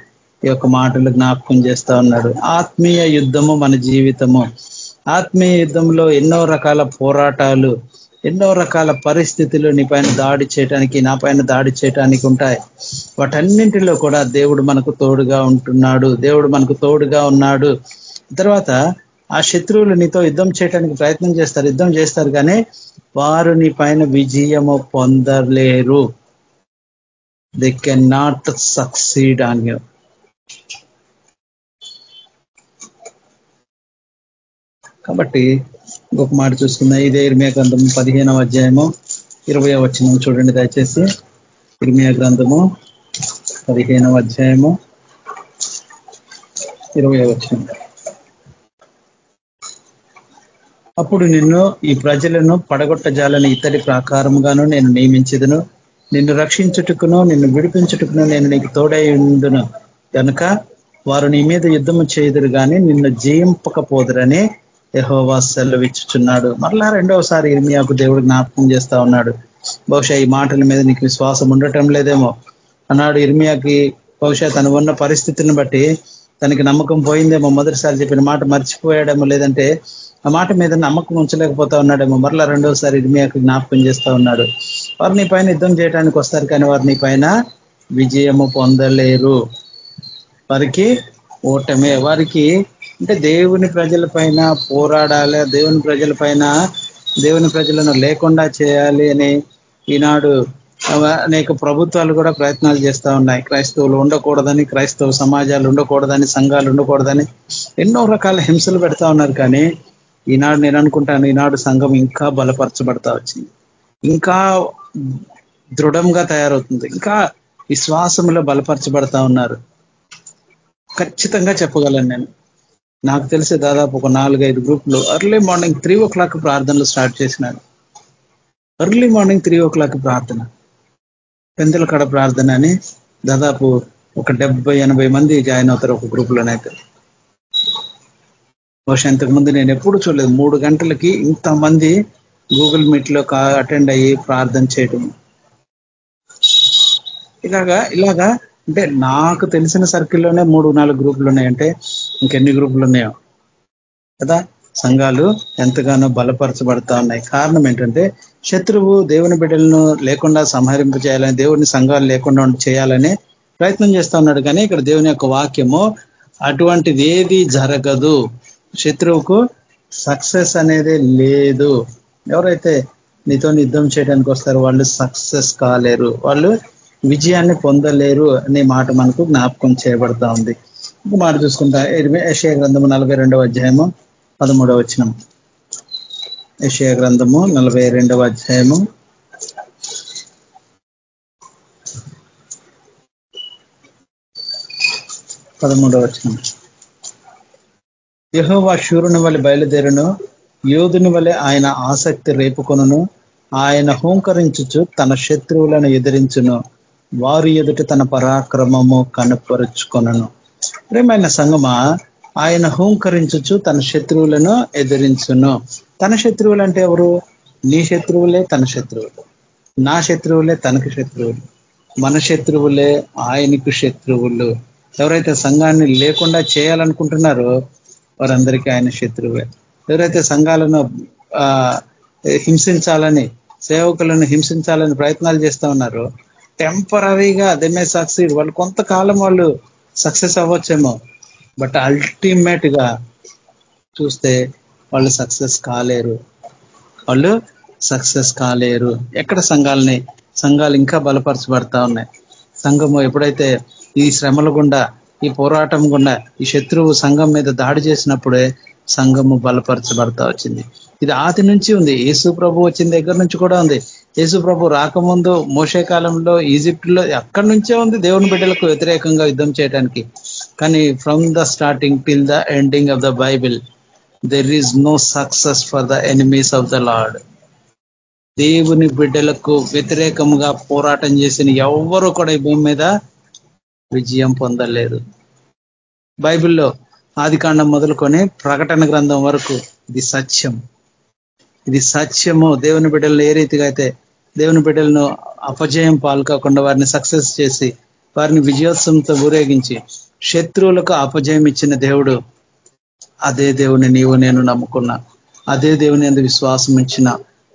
ఈ యొక్క మాటలు జ్ఞాపకం చేస్తా ఉన్నాడు. ఆత్మీయ యుద్ధము మన జీవితము. ఆత్మీయ యుద్ధంలో ఎన్నో రకాల పోరాటాలు ఎన్నో రకాల పరిస్థితులు నీ పైన దాడి చేయటానికి నా పైన దాడి చేయటానికి ఉంటాయి. వాటన్నింటిలో కూడా దేవుడు మనకు తోడుగా ఉంటున్నాడు. దేవుడు మనకు తోడుగా ఉన్నాడు. తర్వాత ఆ శత్రువులు నీతో యుద్ధం చేయడానికి ప్రయత్నం చేస్తారు యుద్ధం చేస్తారు కానీ వారు నీ పైన విజయము పొందలేరు. They can not succeed on you కాబట్టి ఇంకొక మాట చూసుకున్నా ఇదే ఇర్మియా గ్రంథము పదిహేనవ అధ్యాయము ఇరవై వచ్చిన చూడండి దయచేసి. ఇర్మియా గ్రంథము పదిహేనవ అధ్యాయము ఇరవై వచ్చిన అప్పుడు నిన్ను ఈ ప్రజలను పడగొట్టజాలని ఇతడి ప్రాకారముగాను నేను నియమించదును. నిన్ను రక్షించుటకును నిన్ను విడిపించుటకును నేను నీకు తోడై ఉండును. కనుక వారు నీ మీద యుద్ధము చేయుదురు కానీ నిన్ను జయింపకపోదురని యహోవా సెలవిచ్చుచున్నాడు. మరలా రెండవసారి ఇర్మియాకు దేవుడు జ్ఞాపకం చేస్తా ఉన్నాడు. బహుశా ఈ మాటల మీద నీకు విశ్వాసం ఉండటం లేదేమో. అన్నాడు ఇర్మియాకి బహుశా తను ఉన్న పరిస్థితిని బట్టి తనకి నమ్మకం పోయిందేమో. మొదటిసారి చెప్పిన మాట మర్చిపోయాడేమో లేదంటే ఆ మాట మీద నమ్మకం ఉంచలేకపోతా ఉన్నాడేమో. మరలా రెండవసారి ఇర్మియాకు జ్ఞాపకం చేస్తా ఉన్నాడు. వారు నీ పైన యుద్ధం చేయడానికి వస్తారు కానీ వారు నీ పైన విజయము పొందలేరు. వారికి ఓటమే. వారికి అంటే దేవుని ప్రజల పైన పోరాడాలి దేవుని ప్రజల పైన దేవుని ప్రజలను లేకుండా చేయాలి అని ఈనాడు అనేక ప్రభుత్వాలు కూడా ప్రయత్నాలు చేస్తూ ఉన్నాయి. క్రైస్తవులు ఉండకూడదని క్రైస్తవ సమాజాలు ఉండకూడదని సంఘాలు ఉండకూడదని ఎన్నో రకాల హింసలు పెడతా ఉన్నారు కానీ ఈనాడు నేను అనుకుంటాను ఈనాడు సంఘం ఇంకా బలపరచబడతా వచ్చింది. ఇంకా దృఢంగా తయారవుతుంది. ఇంకా విశ్వాసంలో బలపరచబడతా ఉన్నారు. ఖచ్చితంగా చెప్పగలను నేను. నాకు తెలిసి దాదాపు ఒక నాలుగైదు గ్రూపులు early morning three o'clock ప్రార్థనలు స్టార్ట్ చేసినాడు early morning three o'clock ప్రార్థన. పెందల కడ ప్రార్థన అని దాదాపు ఒక డెబ్బై ఎనభై మంది జాయిన్ అవుతారు ఒక గ్రూప్లోనైతే బహుశా ఇంతకుముందు నేను ఎప్పుడు చూడలేదు. మూడు గంటలకి ఇంతమంది గూగుల్ మీట్లో అటెండ్ అయ్యి ప్రార్థన చేయటం. ఇలాగా ఇలాగా అంటే నాకు తెలిసిన సర్కిల్లోనే మూడు నాలుగు గ్రూపులు ఉన్నాయంటే ఇంకెన్ని గ్రూపులు ఉన్నాయో? కదా? సంఘాలు ఎంతగానో బలపరచబడతా ఉన్నాయి కారణం ఏంటంటే శత్రువు దేవుని బిడ్డలను లేకుండా సంహరింపు చేయాలని దేవుని సంఘాలు లేకుండా చేయాలని ప్రయత్నం చేస్తూ ఉన్నాడు. కానీ ఇక్కడ దేవుని యొక్క వాక్యము అటువంటిది ఏది జరగదు. శత్రువుకు సక్సెస్ అనేది లేదు. ఎవరైతే నీతో యుద్ధం చేయడానికి వస్తారో వాళ్ళు సక్సెస్ కాలేరు. వాళ్ళు విజయాన్ని పొందలేరు అనే మాట మనకు జ్ఞాపకం చేయబడతా ఉంది. ఇంక మాట చూసుకుంటా. యషయ గ్రంథము నలభై రెండవ అధ్యాయము పదమూడవ వచనం. యశయ గ్రంథము నలభై రెండవ అధ్యాయము. పదమూడవ వచనం. యహోవా శూరుని వల్ల బయలుదేరును యోధుని వలె ఆయన ఆసక్తి రేపుకొనును ఆయన హోంకరించుచు తన శత్రువులను ఎదిరించును. వారి ఎదుట తన పరాక్రమము కనపరుచుకొనను. ప్రేమైన సంగమా ఆయన హూంకరించచ్చు తన శత్రువులను ఎదిరించును. తన శత్రువులు అంటే ఎవరు? నీ శత్రువులే తన శత్రువులు. నా శత్రువులే తనకు శత్రువులు. మన శత్రువులే ఆయనకు శత్రువులు. ఎవరైతే సంఘాన్ని లేకుండా చేయాలనుకుంటున్నారో వారందరికీ ఆయన శత్రువే. ఎవరైతే సంఘాలను హింసించాలని సేవకులను హింసించాలని ప్రయత్నాలు చేస్తూ ఉన్నారో టెంపరీగా దే మే సక్సీడ్ వాళ్ళు కొంతకాలం వాళ్ళు సక్సెస్ అవ్వచ్చేమో. బట్ అల్టిమేట్గా చూస్తే వాళ్ళు సక్సెస్ కాలేరు. వాళ్ళు సక్సెస్ కాలేరు. ఎక్కడ సంఘాలని సంఘాలు ఇంకా బలపరచబడతా ఉన్నాయి. సంఘము ఎప్పుడైతే ఈ శ్రమల గుండా ఈ పోరాటం గుండా ఈ శత్రువు సంఘం మీద దాడి చేసినప్పుడే సంఘము బలపరచబడతా వచ్చింది. ఇది ఆది నుంచి ఉంది. యేసు ప్రభు వచ్చిన దగ్గర నుంచి కూడా ఉంది. యేసు ప్రభు రాకముందు మోసే కాలంలో ఈజిప్ట్లో అక్కడి నుంచే ఉంది దేవుని బిడ్డలకు వ్యతిరేకంగా యుద్ధం చేయడానికి కానీ from the starting till the ending of the Bible there is no success for the enemies of the Lord దేవుని బిడ్డలకు వ్యతిరేకంగా పోరాటం చేసిన ఎవరు కూడా ఈ భూమి మీద విజయం పొందలేదు. బైబిల్లో ఆదికాండం మొదలుకొని ప్రకటన గ్రంథం వరకు ఇది సత్యం. ఇది సత్యము. దేవుని బిడ్డలను ఏ రీతిగా అయితే దేవుని బిడ్డలను అపజయం పాల్కాకుండా వారిని సక్సెస్ చేసి వారిని విజయోత్సవంతో ఊరేగించి శత్రువులకు అపజయం ఇచ్చిన దేవుడు అదే దేవుని నీవు నేను నమ్ముకున్నా అదే దేవుని అందు విశ్వాసం ఇచ్చిన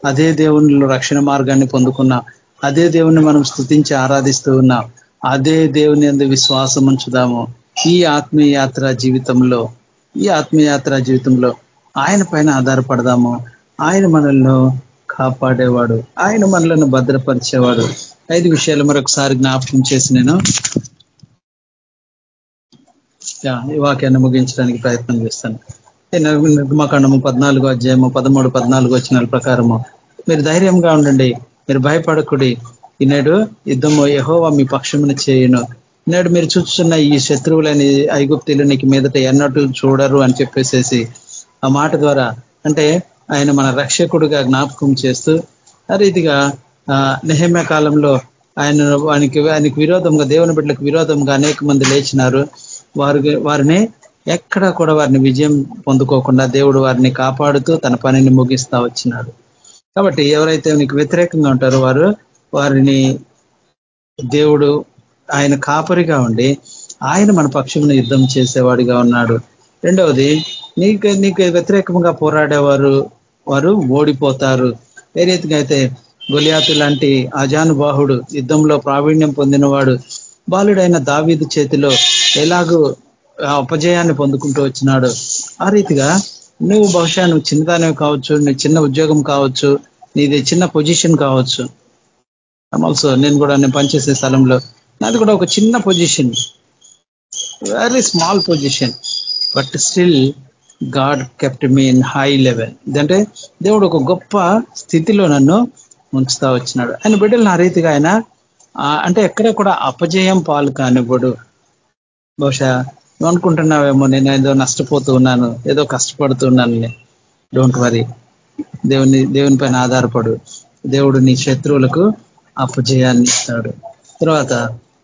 అదే దేవునిలో రక్షణ మార్గాన్ని పొందుకున్నా అదే దేవుని మనం స్థుతించి ఆరాధిస్తూ ఉన్నా అదే దేవుని అందు విశ్వాసం ఉంచుదాము. ఈ ఆత్మీయ యాత్ర జీవితంలో ఈ ఆత్మీయ యాత్ర జీవితంలో ఆయన పైన ఆధారపడదాము. ఆయన మనల్ని కాపాడేవాడు. ఆయన మనలను భద్రపరిచేవాడు. ఐదు విషయాలు మరొకసారి జ్ఞాపకం చేసి నేను. ఈ వాక్యాన్ని ముగించడానికి ప్రయత్నం చేస్తాను. నిర్గమకాండము పద్నాలుగు అధ్యాయము పదమూడు పద్నాలుగు వచ్చిన ప్రకారము. మీరు ధైర్యంగా ఉండండి. మీరు భయపడకుడి. ఈనాడు యుద్ధము యహోవా మీ పక్షమును చేయను. నేడు మీరు చూస్తున్న ఈ శత్రువులని ఐగుప్తులు నీకు మీదట ఎన్నట్టు చూడరు అని చెప్పేసేసి ఆ మాట ద్వారా అంటే ఆయన మన రక్షకుడుగా జ్ఞాపకం చేస్తూ ఆ రీతిగా నెహమ్య కాలంలో ఆయన వానికి ఆయనకు విరోధంగా దేవుని బిడ్డలకు విరోధంగా అనేక మంది లేచినారు. వారు వారిని ఎక్కడా కూడా వారిని విజయం పొందుకోకుండా దేవుడు వారిని కాపాడుతూ తన పనిని ముగిస్తా వచ్చినాడు. కాబట్టి ఎవరైతే నీకు వ్యతిరేకంగా ఉంటారో వారు వారిని దేవుడు ఆయన కాపరిగా ఉండి ఆయన మన పక్షమును యుద్ధం చేసేవాడిగా ఉన్నాడు. రెండవది నీకు నీకు వ్యతిరేకంగా పోరాడేవారు వారు ఓడిపోతారు. ఏ రీతిగా అయితే గొలియాతు లాంటి అజానుబాహుడు యుద్ధంలో ప్రావీణ్యం పొందినవాడు బాలుడైన దావీదు చేతిలో ఎలాగూ అపజయాన్ని పొందుకుంటూ వచ్చినాడు. ఆ రీతిగా నువ్వు బహుశా నువ్వు చిన్నదానివి కావచ్చు నీ చిన్న ఉద్యోగం కావచ్చు నీది చిన్న పొజిషన్ కావచ్చు. ఆల్సో నేను కూడా నేను పనిచేసే స్థలంలో నాది కూడా ఒక చిన్న position. Very small position. But still God kept me in high level ఇదంటే దేవుడు ఒక గొప్ప స్థితిలో నన్ను ఉంచుతా వచ్చినాడు. ఆయన బిడ్డలు నా రీతిగా ఆయన అంటే ఎక్కడ కూడా అపజయం పాలు కానివ్వడు. బహుశా నువ్వు అనుకుంటున్నావేమో నేను ఏదో నష్టపోతూ ఉన్నాను ఏదో కష్టపడుతున్నాను డోంట్ వరీ దేవుని దేవుని పైన ఆధారపడు. దేవుడు నీ శత్రువులకు అపజయాన్ని ఇస్తాడు. తర్వాత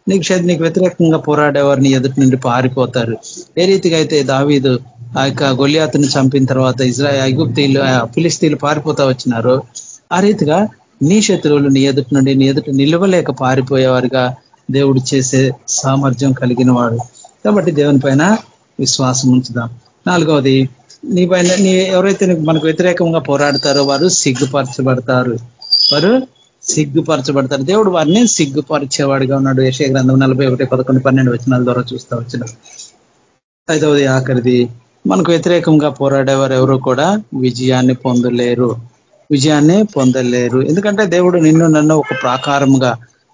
నీకు నీకు వ్యతిరేకంగా పోరాడేవారిని ఎదుటి నుండి పారిపోతారు. ఏ రీతిగా అయితే దావీదు ఆ యొక్క గొలియాతుని చంపిన తర్వాత ఇజ్రా ఐగుప్తీలు ఫిలిస్తీన్లు పారిపోతా వచ్చినారు. ఆ రీతిగా నీ శత్రువులు నీ ఎదుటి నుండి నీ ఎదుటి నిలవలేక పారిపోయేవారుగా దేవుడు చేసే సామర్థ్యం కలిగిన వాడు. కాబట్టి దేవుని పైన విశ్వాసం ఉంచుదాం. నాలుగవది నీ పైన నీ ఎవరైతే మనకు వ్యతిరేకంగా పోరాడతారో వారు సిగ్గుపరచబడతారు. వారు సిగ్గుపరచబడతారు. దేవుడు వారిని సిగ్గుపరిచేవాడిగా ఉన్నాడు. యశే గ్రంథం నలభై ఒకటి పదకొండు పన్నెండు వచనాల ద్వారా చూస్తా వచ్చినాడు ఐదవది ఆఖరిది మనకు వ్యతిరేకంగా పోరాడేవారు ఎవరు కూడా విజయాన్ని పొందలేరు. విజయాన్ని పొందలేరు. ఎందుకంటే దేవుడు నిన్ను నన్ను ఒక ప్రాకారముగా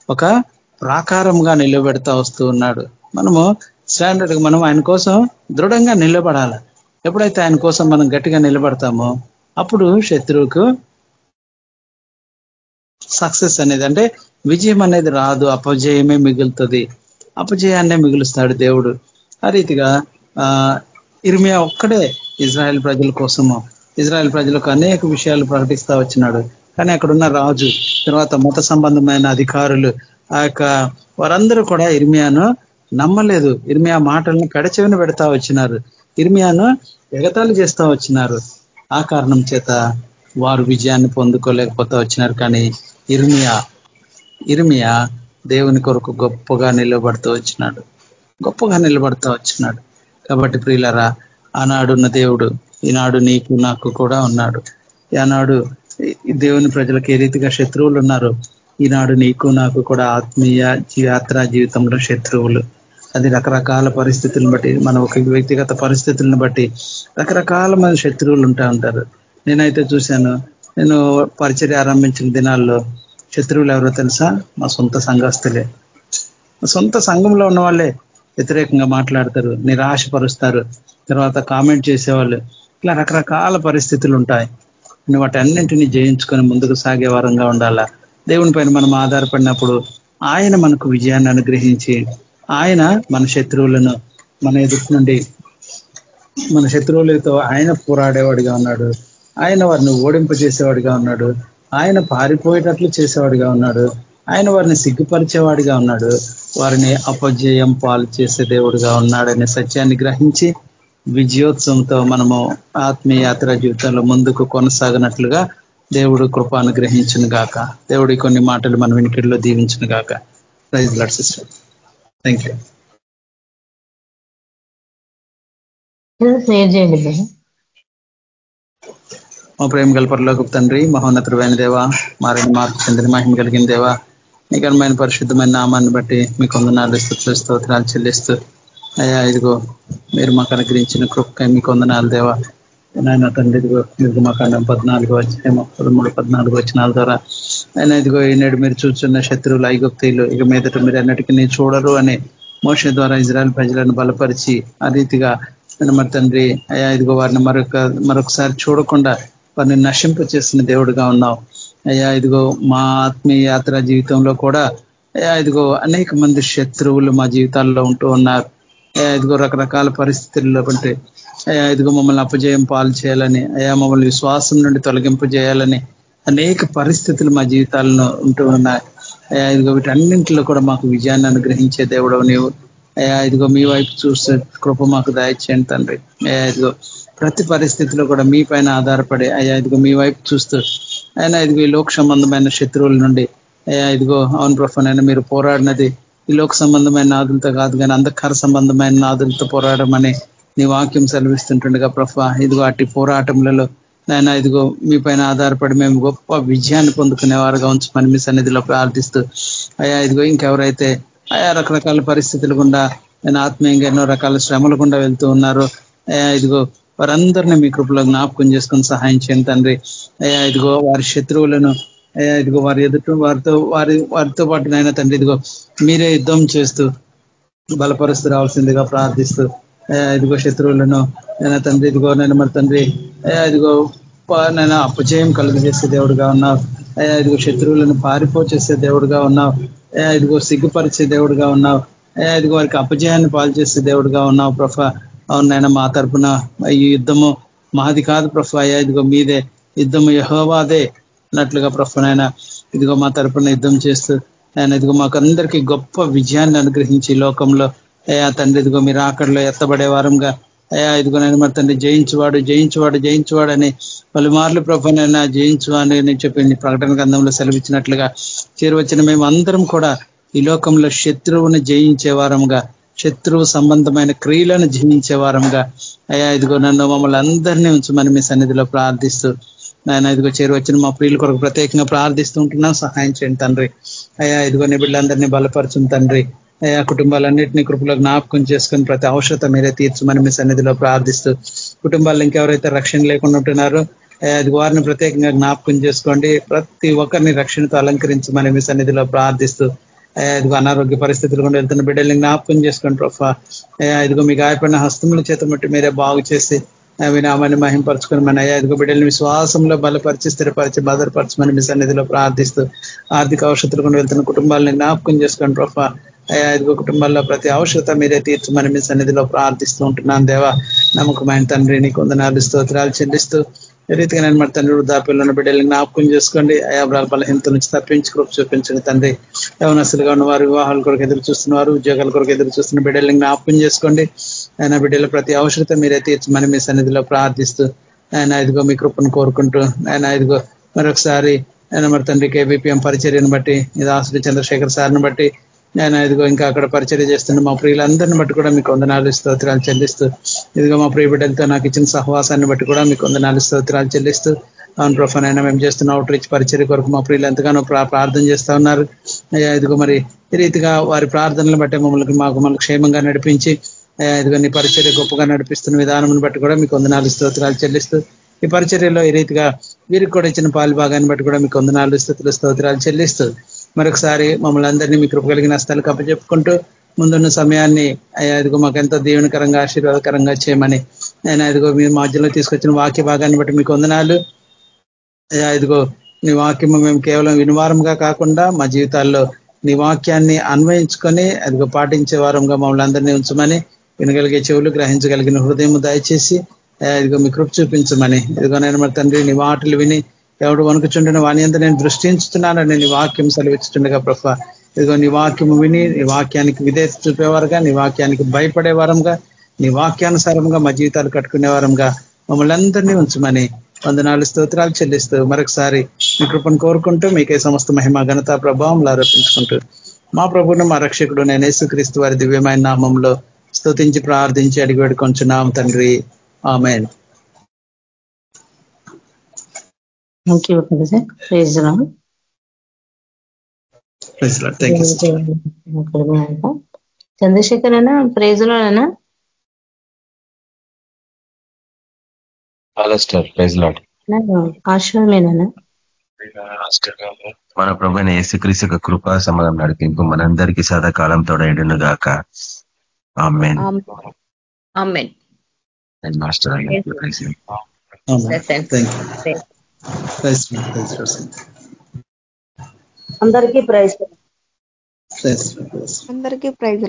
ఒక ప్రాకారంగా నిలబెడతా వస్తూ ఉన్నాడు. మనము స్టాండర్డ్ మనం ఆయన కోసం దృఢంగా నిలబడాలి. ఎప్పుడైతే ఆయన కోసం మనం గట్టిగా నిలబడతామో అప్పుడు శత్రువుకు సక్సెస్ అనేది అంటే విజయం అనేది రాదు అపజయమే మిగులుతుంది. అపజయాన్నే మిగులుస్తాడు దేవుడు. ఆ రీతిగా ఆ ఇర్మియా ఒక్కడే ఇజ్రాయెల్ ప్రజల కోసము. ఇజ్రాయెల్ ప్రజలకు అనేక విషయాలు ప్రకటిస్తా వచ్చినాడు. కానీ అక్కడున్న రాజు తర్వాత మత సంబంధమైన అధికారులు ఆ వారందరూ కూడా ఇర్మియాను నమ్మలేదు. ఇర్మియా మాటలను కడచెవిన పెడతా వచ్చినారు. ఇర్మియాను ఎగతాలు చేస్తా వచ్చినారు. ఆ కారణం చేత వారు విజయాన్ని పొందుకోలేకపోతా వచ్చినారు. కానీ ఇర్మియా ఇర్మియా దేవుని కొరకు గొప్పగా నిలబడుతూ వచ్చినాడు. గొప్పగా నిలబడుతూ వచ్చినాడు. కాబట్టి ప్రియులరా ఆనాడున్న దేవుడు ఈనాడు నీకు నాకు కూడా ఉన్నాడు. ఆనాడు దేవుని ప్రజలకు ఏ రీతిగా శత్రువులు ఉన్నారు ఈనాడు నీకు నాకు కూడా ఆత్మీయ యాత్రా జీవితంలో శత్రువులు. అది రకరకాల పరిస్థితులను బట్టి మన ఒక వ్యక్తిగత పరిస్థితులను బట్టి రకరకాల మంది శత్రువులు ఉంటా ఉంటారు. నేనైతే చూశాను నేను పరిచర్య ఆరంభించిన దినాల్లో శత్రువులు ఎవరో తెలుసా? మా సొంత సంఘస్తులే సొంత సంఘంలో ఉన్న వాళ్ళే వ్యతిరేకంగా మాట్లాడతారు నిరాశపరుస్తారు. తర్వాత కామెంట్ చేసేవాళ్ళు ఇట్లా రకరకాల పరిస్థితులు ఉంటాయి. నువ్వు వాటి అన్నింటినీ జయించుకొని ముందుకు సాగే వారంగా ఉండాలా? దేవుని పైన మనం ఆధారపడినప్పుడు ఆయన మనకు విజయాన్ని అనుగ్రహించి ఆయన మన శత్రువులను మన ఎదుటి నుండి మన శత్రువులతో ఆయన పోరాడేవాడిగా ఉన్నాడు. ఆయన వారిని ఓడింపజేసేవాడిగా ఉన్నాడు. ఆయన పారిపోయేటట్లు చేసేవాడిగా ఉన్నాడు. ఆయన వారిని సిగ్గుపరిచేవాడిగా ఉన్నాడు. వారిని అపజయం పాలు చేసే దేవుడిగా ఉన్నాడనే సత్యాన్ని గ్రహించి విజయోత్సవంతో మనము ఆత్మీయ యాత్ర జీవితంలో ముందుకు కొనసాగినట్లుగా దేవుడు కృప అనుగ్రహించును గాక. దేవుడి కొన్ని మాటలు మన వినికిడిలో దీవించును గాక. Praise blood sister thank you share చేయండి మా ప్రేమ గల్పర్లోకి తండ్రి మహోన్నతుడైన దేవ మారిన మార్పు చెందిన మహిమ కలిగిన దేవ నికరమైన పరిశుద్ధమైన నామాన్ని బట్టి మీకు వందనాలు స్థుతులు స్తోత్రాలు చెల్లిస్తూ అయ్యా ఇదిగో మీరు మాకు అనుగ్రహించిన కృపకై మీకు వందనాలు దేవ. నాయన తండ్రి ఇదిగో నిర్గమకాండం పద్నాలుగు వచ్చేమో పదమూడు పద్నాలుగు వచ్చినాల ద్వారా. ఆయన ఇదిగో ఈనాడు మీరు చూస్తున్న శత్రువులు ఐగుప్తీయులు ఇక మీదట మీరు అన్నిటికీ నేను చూడరు అనే మోష ద్వారా ఇజ్రాయల్ ప్రజలను బలపరిచి ఆ రీతిగా మరి తండ్రి అయ్యా ఇదిగో వారిని మరొక మరొకసారి చూడకుండా వారిని నశింప చేసిన దేవుడుగా ఉన్నావు. అయ్యా ఇదిగో మా ఆత్మీయ యాత్ర జీవితంలో కూడా అయ్యా ఇదిగో అనేక మంది శత్రువులు మా జీవితాల్లో ఉంటూ ఉన్నారు. అయ్యా ఇదిగో రకరకాల పరిస్థితుల్లో బట్టి అయ్యా ఇదిగో మమ్మల్ని అపజయం పాలు చేయాలని అయ్యా మమ్మల్ని విశ్వాసం నుండి తొలగింపు చేయాలని అనేక పరిస్థితులు మా జీవితాలను ఉంటూ ఉన్నాయి. అయ్యా ఇదిగో వీటన్నింటిలో కూడా మాకు విజయాన్ని అనుగ్రహించే దేవుడు నీవు. అయ్యా ఇదిగో మీ వైపు చూస్తే కృప మాకు దయచేయండి తండ్రి. అయ్యా ఇదిగో ప్రతి పరిస్థితిలో కూడా మీ పైన ఆధారపడి అయ్యా ఇదిగో మీ వైపు చూస్తూ అయినా ఇదిగో ఈ లోక సంబంధమైన శత్రువుల నుండి అయ్యా ఇదిగో అవును ప్రఫనైనా మీరు పోరాడినది ఈ లోక సంబంధమైన నాదులతో కాదు కానీ అంధకార సంబంధమైన నాదులతో పోరాడమని నీ వాక్యం సెలవిస్తుంటుండగా ప్రఫ ఇదిగో అట్టి పోరాటములలో నాయన ఇదిగో మీ పైన ఆధారపడి మేము గొప్ప విజయాన్ని పొందుకునే వారుగా ఉంచమని మీ సన్నిధిలో ప్రార్థిస్తూ అయా ఇదిగో ఇంకెవరైతే ఆయా రకరకాల పరిస్థితులు గుండా నేను ఆత్మీయంగా ఎన్నో రకాల శ్రమలు గుండా వెళ్తూ ఉన్నారు అయా ఇదిగో వారందరినీ మీ కృపలో జ్ఞాపకం చేసుకొని సహాయం చేయండి తండ్రి. అయ్యా ఇదిగో వారి శత్రువులను అయ్యా ఇదిగో వారి ఎదుట వారితో వారి వారితో పాటు నాయన తండ్రి ఇదిగో మీరే యుద్ధం చేస్తూ బలపరుస్తూ రావాల్సిందిగా ప్రార్థిస్తూ ఇదిగో శత్రువులను నేను తండ్రి ఇదిగో నేను మరి తండ్రి ఇదిగో నేను అపజయం కలుగజేసే దేవుడుగా ఉన్నావు. అయ్యా ఇదిగో శత్రువులను పారిపో చేసే దేవుడుగా ఉన్నావు. ఇదిగో సిగ్గుపరిచే దేవుడుగా ఉన్నావు. ఇదిగో వారికి అపజయాన్ని పాలు చేసే దేవుడుగా ఉన్నావు అవును నాయన మా తరపున ఈ యుద్ధము మాది కాదు ప్రభు. అయ్యా ఇదిగో మీదే యుద్ధము యహోవాదే అన్నట్లుగా నాయన ఇదిగో మా తరపున యుద్ధం చేస్తూ ఆయన ఇదిగో మాకందరికీ గొప్ప విజయాన్ని అనుగ్రహించి లోకంలో. అయ్యా తండ్రి ఇదిగో మీరు ఆకడలో ఎత్తబడే వారంగా. అయ్యా ఇదిగో నేను మరి తండ్రి జయించువాడు జయించువాడు జయించువాడు అని పలుమార్లు ప్రభనైనా జయించు అని చెప్పింది ప్రకటన గ్రంథంలో సెలవిచ్చినట్లుగా చేరువచ్చిన మేము అందరం కూడా ఈ లోకంలో శత్రువుని జయించే వారంగా. శత్రువు సంబంధమైన క్రియలను జీవించే వారంగా. అయ్యా ఇదిగో నన్ను మమ్మల్ని అందరినీ ఉంచమని మీ సన్నిధిలో ప్రార్థిస్తూ ఆయన ఇదిగో చేరువచ్చిన మా ప్రియుల కొరకు ప్రత్యేకంగా ప్రార్థిస్తూ ఉంటున్నాం. సహాయం చేయండి తండ్రి. అయ్యా ఇదిగో నీ బిడ్డలందరినీ బలపరచుని తండ్రి. అయ్యా కుటుంబాలన్నింటినీ కృపలో జ్ఞాపకం చేసుకుని ప్రతి అవసరత మీరే తీర్చమని మీ సన్నిధిలో ప్రార్థిస్తూ కుటుంబాలు ఇంకెవరైతే రక్షణ లేకుండా ఉంటున్నారో అది వారిని ప్రత్యేకంగా జ్ఞాపకం చేసుకోండి. ప్రతి ఒక్కరిని రక్షణతో అలంకరించమని మీ సన్నిధిలో ప్రార్థిస్తూ ఇదిగో అనారోగ్య పరిస్థితులు కూడా వెళ్తున్న బిడ్డల్ని జ్ఞాపకం చేసుకోండి ప్రొఫా ఇదిగో మీ గాయపడిన హస్తముల చేత మట్టి మీరే బాగు చేసి మీ నామాన్ని మహింపరచుకుని మన అయ్యా ఇదిగో బిడ్డల్ని విశ్వాసంలో బలపరిచి స్థిరపరిచి భద్రపరచమని మీ సన్నిధిలో ప్రార్థిస్తూ ఆర్థిక అవసరతలు కూడా వెళ్తున్న కుటుంబాలని జ్ఞాపకం చేసుకోండి ప్రొఫా అయ్యా ఇదిగో కుటుంబాల్లో ప్రతి అవసరత మీరే తీర్చమని మీ సన్నిధిలో ప్రార్థిస్తూ ఉంటున్నాను దేవా. నమ్మకమైన తండ్రి నీకు వందనాలు స్తోత్రాలు చెల్లిస్తూ రీతిగా నేను మరి తండ్రి వృద్ధాపిల్లను బిడ్డలు జ్ఞాపకం చేసుకోండి. అయాబ్రాల బలహీనత నుంచి తప్పించి కృప చూపించండి తండ్రి. యవనస్తులుగా ఉన్న వారు వివాహాల కొరకు ఎదురు చూస్తున్నారు ఉద్యోగాల కొరకు ఎదురు చూస్తున్న బిడ్డల్ని జ్ఞాపకం చేసుకోండి. ఆయన బిడ్డల ప్రతి అవసరత మీరే తీర్చమని మీ సన్నిధిలో ప్రార్థిస్తూ ఆయన ఇదిగో మీ కృపను కోరుకుంటూ ఆయన ఇదిగో మరొకసారి ఆయన మరి తండ్రి కేబీపీఎం పరిచర్యను బట్టి ఇది ఆశ్రీ చంద్రశేఖర్ సార్ని బట్టి నేను ఇదిగో ఇంకా అక్కడ పరిచయం చేస్తున్న మా ప్రియులందరిని బట్టి కూడా మీకు వందనాలు స్తోత్రాలు చెల్లిస్తూ ఇదిగో మా ప్రియ బిడ్డలతో నాకు ఇచ్చిన సహవాసాన్ని బట్టి కూడా మీకు వందనాలు స్తోత్రాలు చెల్లిస్తూ అవును ప్రొఫన్ అయినా మేము చేస్తున్న అవుట్ రీచ్ పరిచయ కొరకు మా ప్రియులు ఎంతగానో ప్రార్థన చేస్తా ఉన్నారు. అయ్యా ఇదిగో మరి ఈ రీతిగా వారి ప్రార్థనలు బట్టి మమ్మల్ని మాకు మమ్మల్ని క్షేమంగా నడిపించి ఇదిగో నీ పరిచర్య గొప్పగా నడిపిస్తున్న విధానం బట్టి కూడా మీకు వందనాలు స్తోత్రాలు చెల్లిస్తూ ఈ పరిచర్యలో ఈ రీతిగా వీరికి కూడా ఇచ్చిన పాలు భాగాన్ని బట్టి కూడా మీకు వందనాలు స్థుతులు స్తోత్రాలు చెల్లిస్తూ మరొకసారి మమ్మల్ని అందరినీ మీ కృప కలిగిన స్థలకు అప్పచెప్పుకుంటూ ముందున్న సమయాన్ని అయ్యా ఇదిగో మాకు ఎంతో దీవెనకరంగా ఆశీర్వాదకరంగా చేయమని. నేను ఇదిగో మీ మధ్యలో తీసుకొచ్చిన వాక్య భాగాన్ని బట్టి మీకు వందనాలు. అయ్యా ఇదిగో నీ వాక్యము మేము కేవలం వినివారంగా కాకుండా మా జీవితాల్లో నీ వాక్యాన్ని అన్వయించుకొని అదిగో పాటించే వారంగా మమ్మల్ని అందరినీ ఉంచమని వినగలిగే చెవులు గ్రహించగలిగిన హృదయం దయచేసి ఇదిగో మీ కృప చూపించమని. ఇదిగో నేను మరి తండ్రి నీ మాటలు విని దేవుడు వణుకుచుండిన వాణి అంతా నేను దృష్టించుతున్నానని నీ వాక్యం సెలవిస్తుండగా ప్రఫ ఇదిగో నీ వాక్యం విని నీ వాక్యానికి విధేత చూపేవారుగా నీ వాక్యానికి భయపడే వారంగా నీ వాక్యానుసారంగా మా జీవితాలు కట్టుకునే వారంగా మమ్మల్ని అందరినీ ఉంచమని వందనాలు స్తోత్రాలు చెల్లిస్తూ మరొకసారి మీ కృపను కోరుకుంటూ మీకే సమస్త మహిమ ఘనత ప్రభావం ఆరోపించుకుంటూ మా ప్రభును మా రక్షకుడు నేను యేసుక్రీస్తు వారి దివ్యమైన నామంలో స్తుతించి ప్రార్థించి అడిగి వేడుకొంచున్నాం తండ్రి. ఆమె thank you sir. Praise Chandrashekhar అన్న ప్రైజ్ లోనా ఆశ్రమేనా మన ప్రభు యేసుక్రీస్తు యొక్క కృపా సమాధానం నడిపింపు మనందరికీ సదాకాలం తోడైండును గాక. ఆమెన్. Master Thank you. అందరికీ ప్రైజ్ అందరికీ ప్రైజ్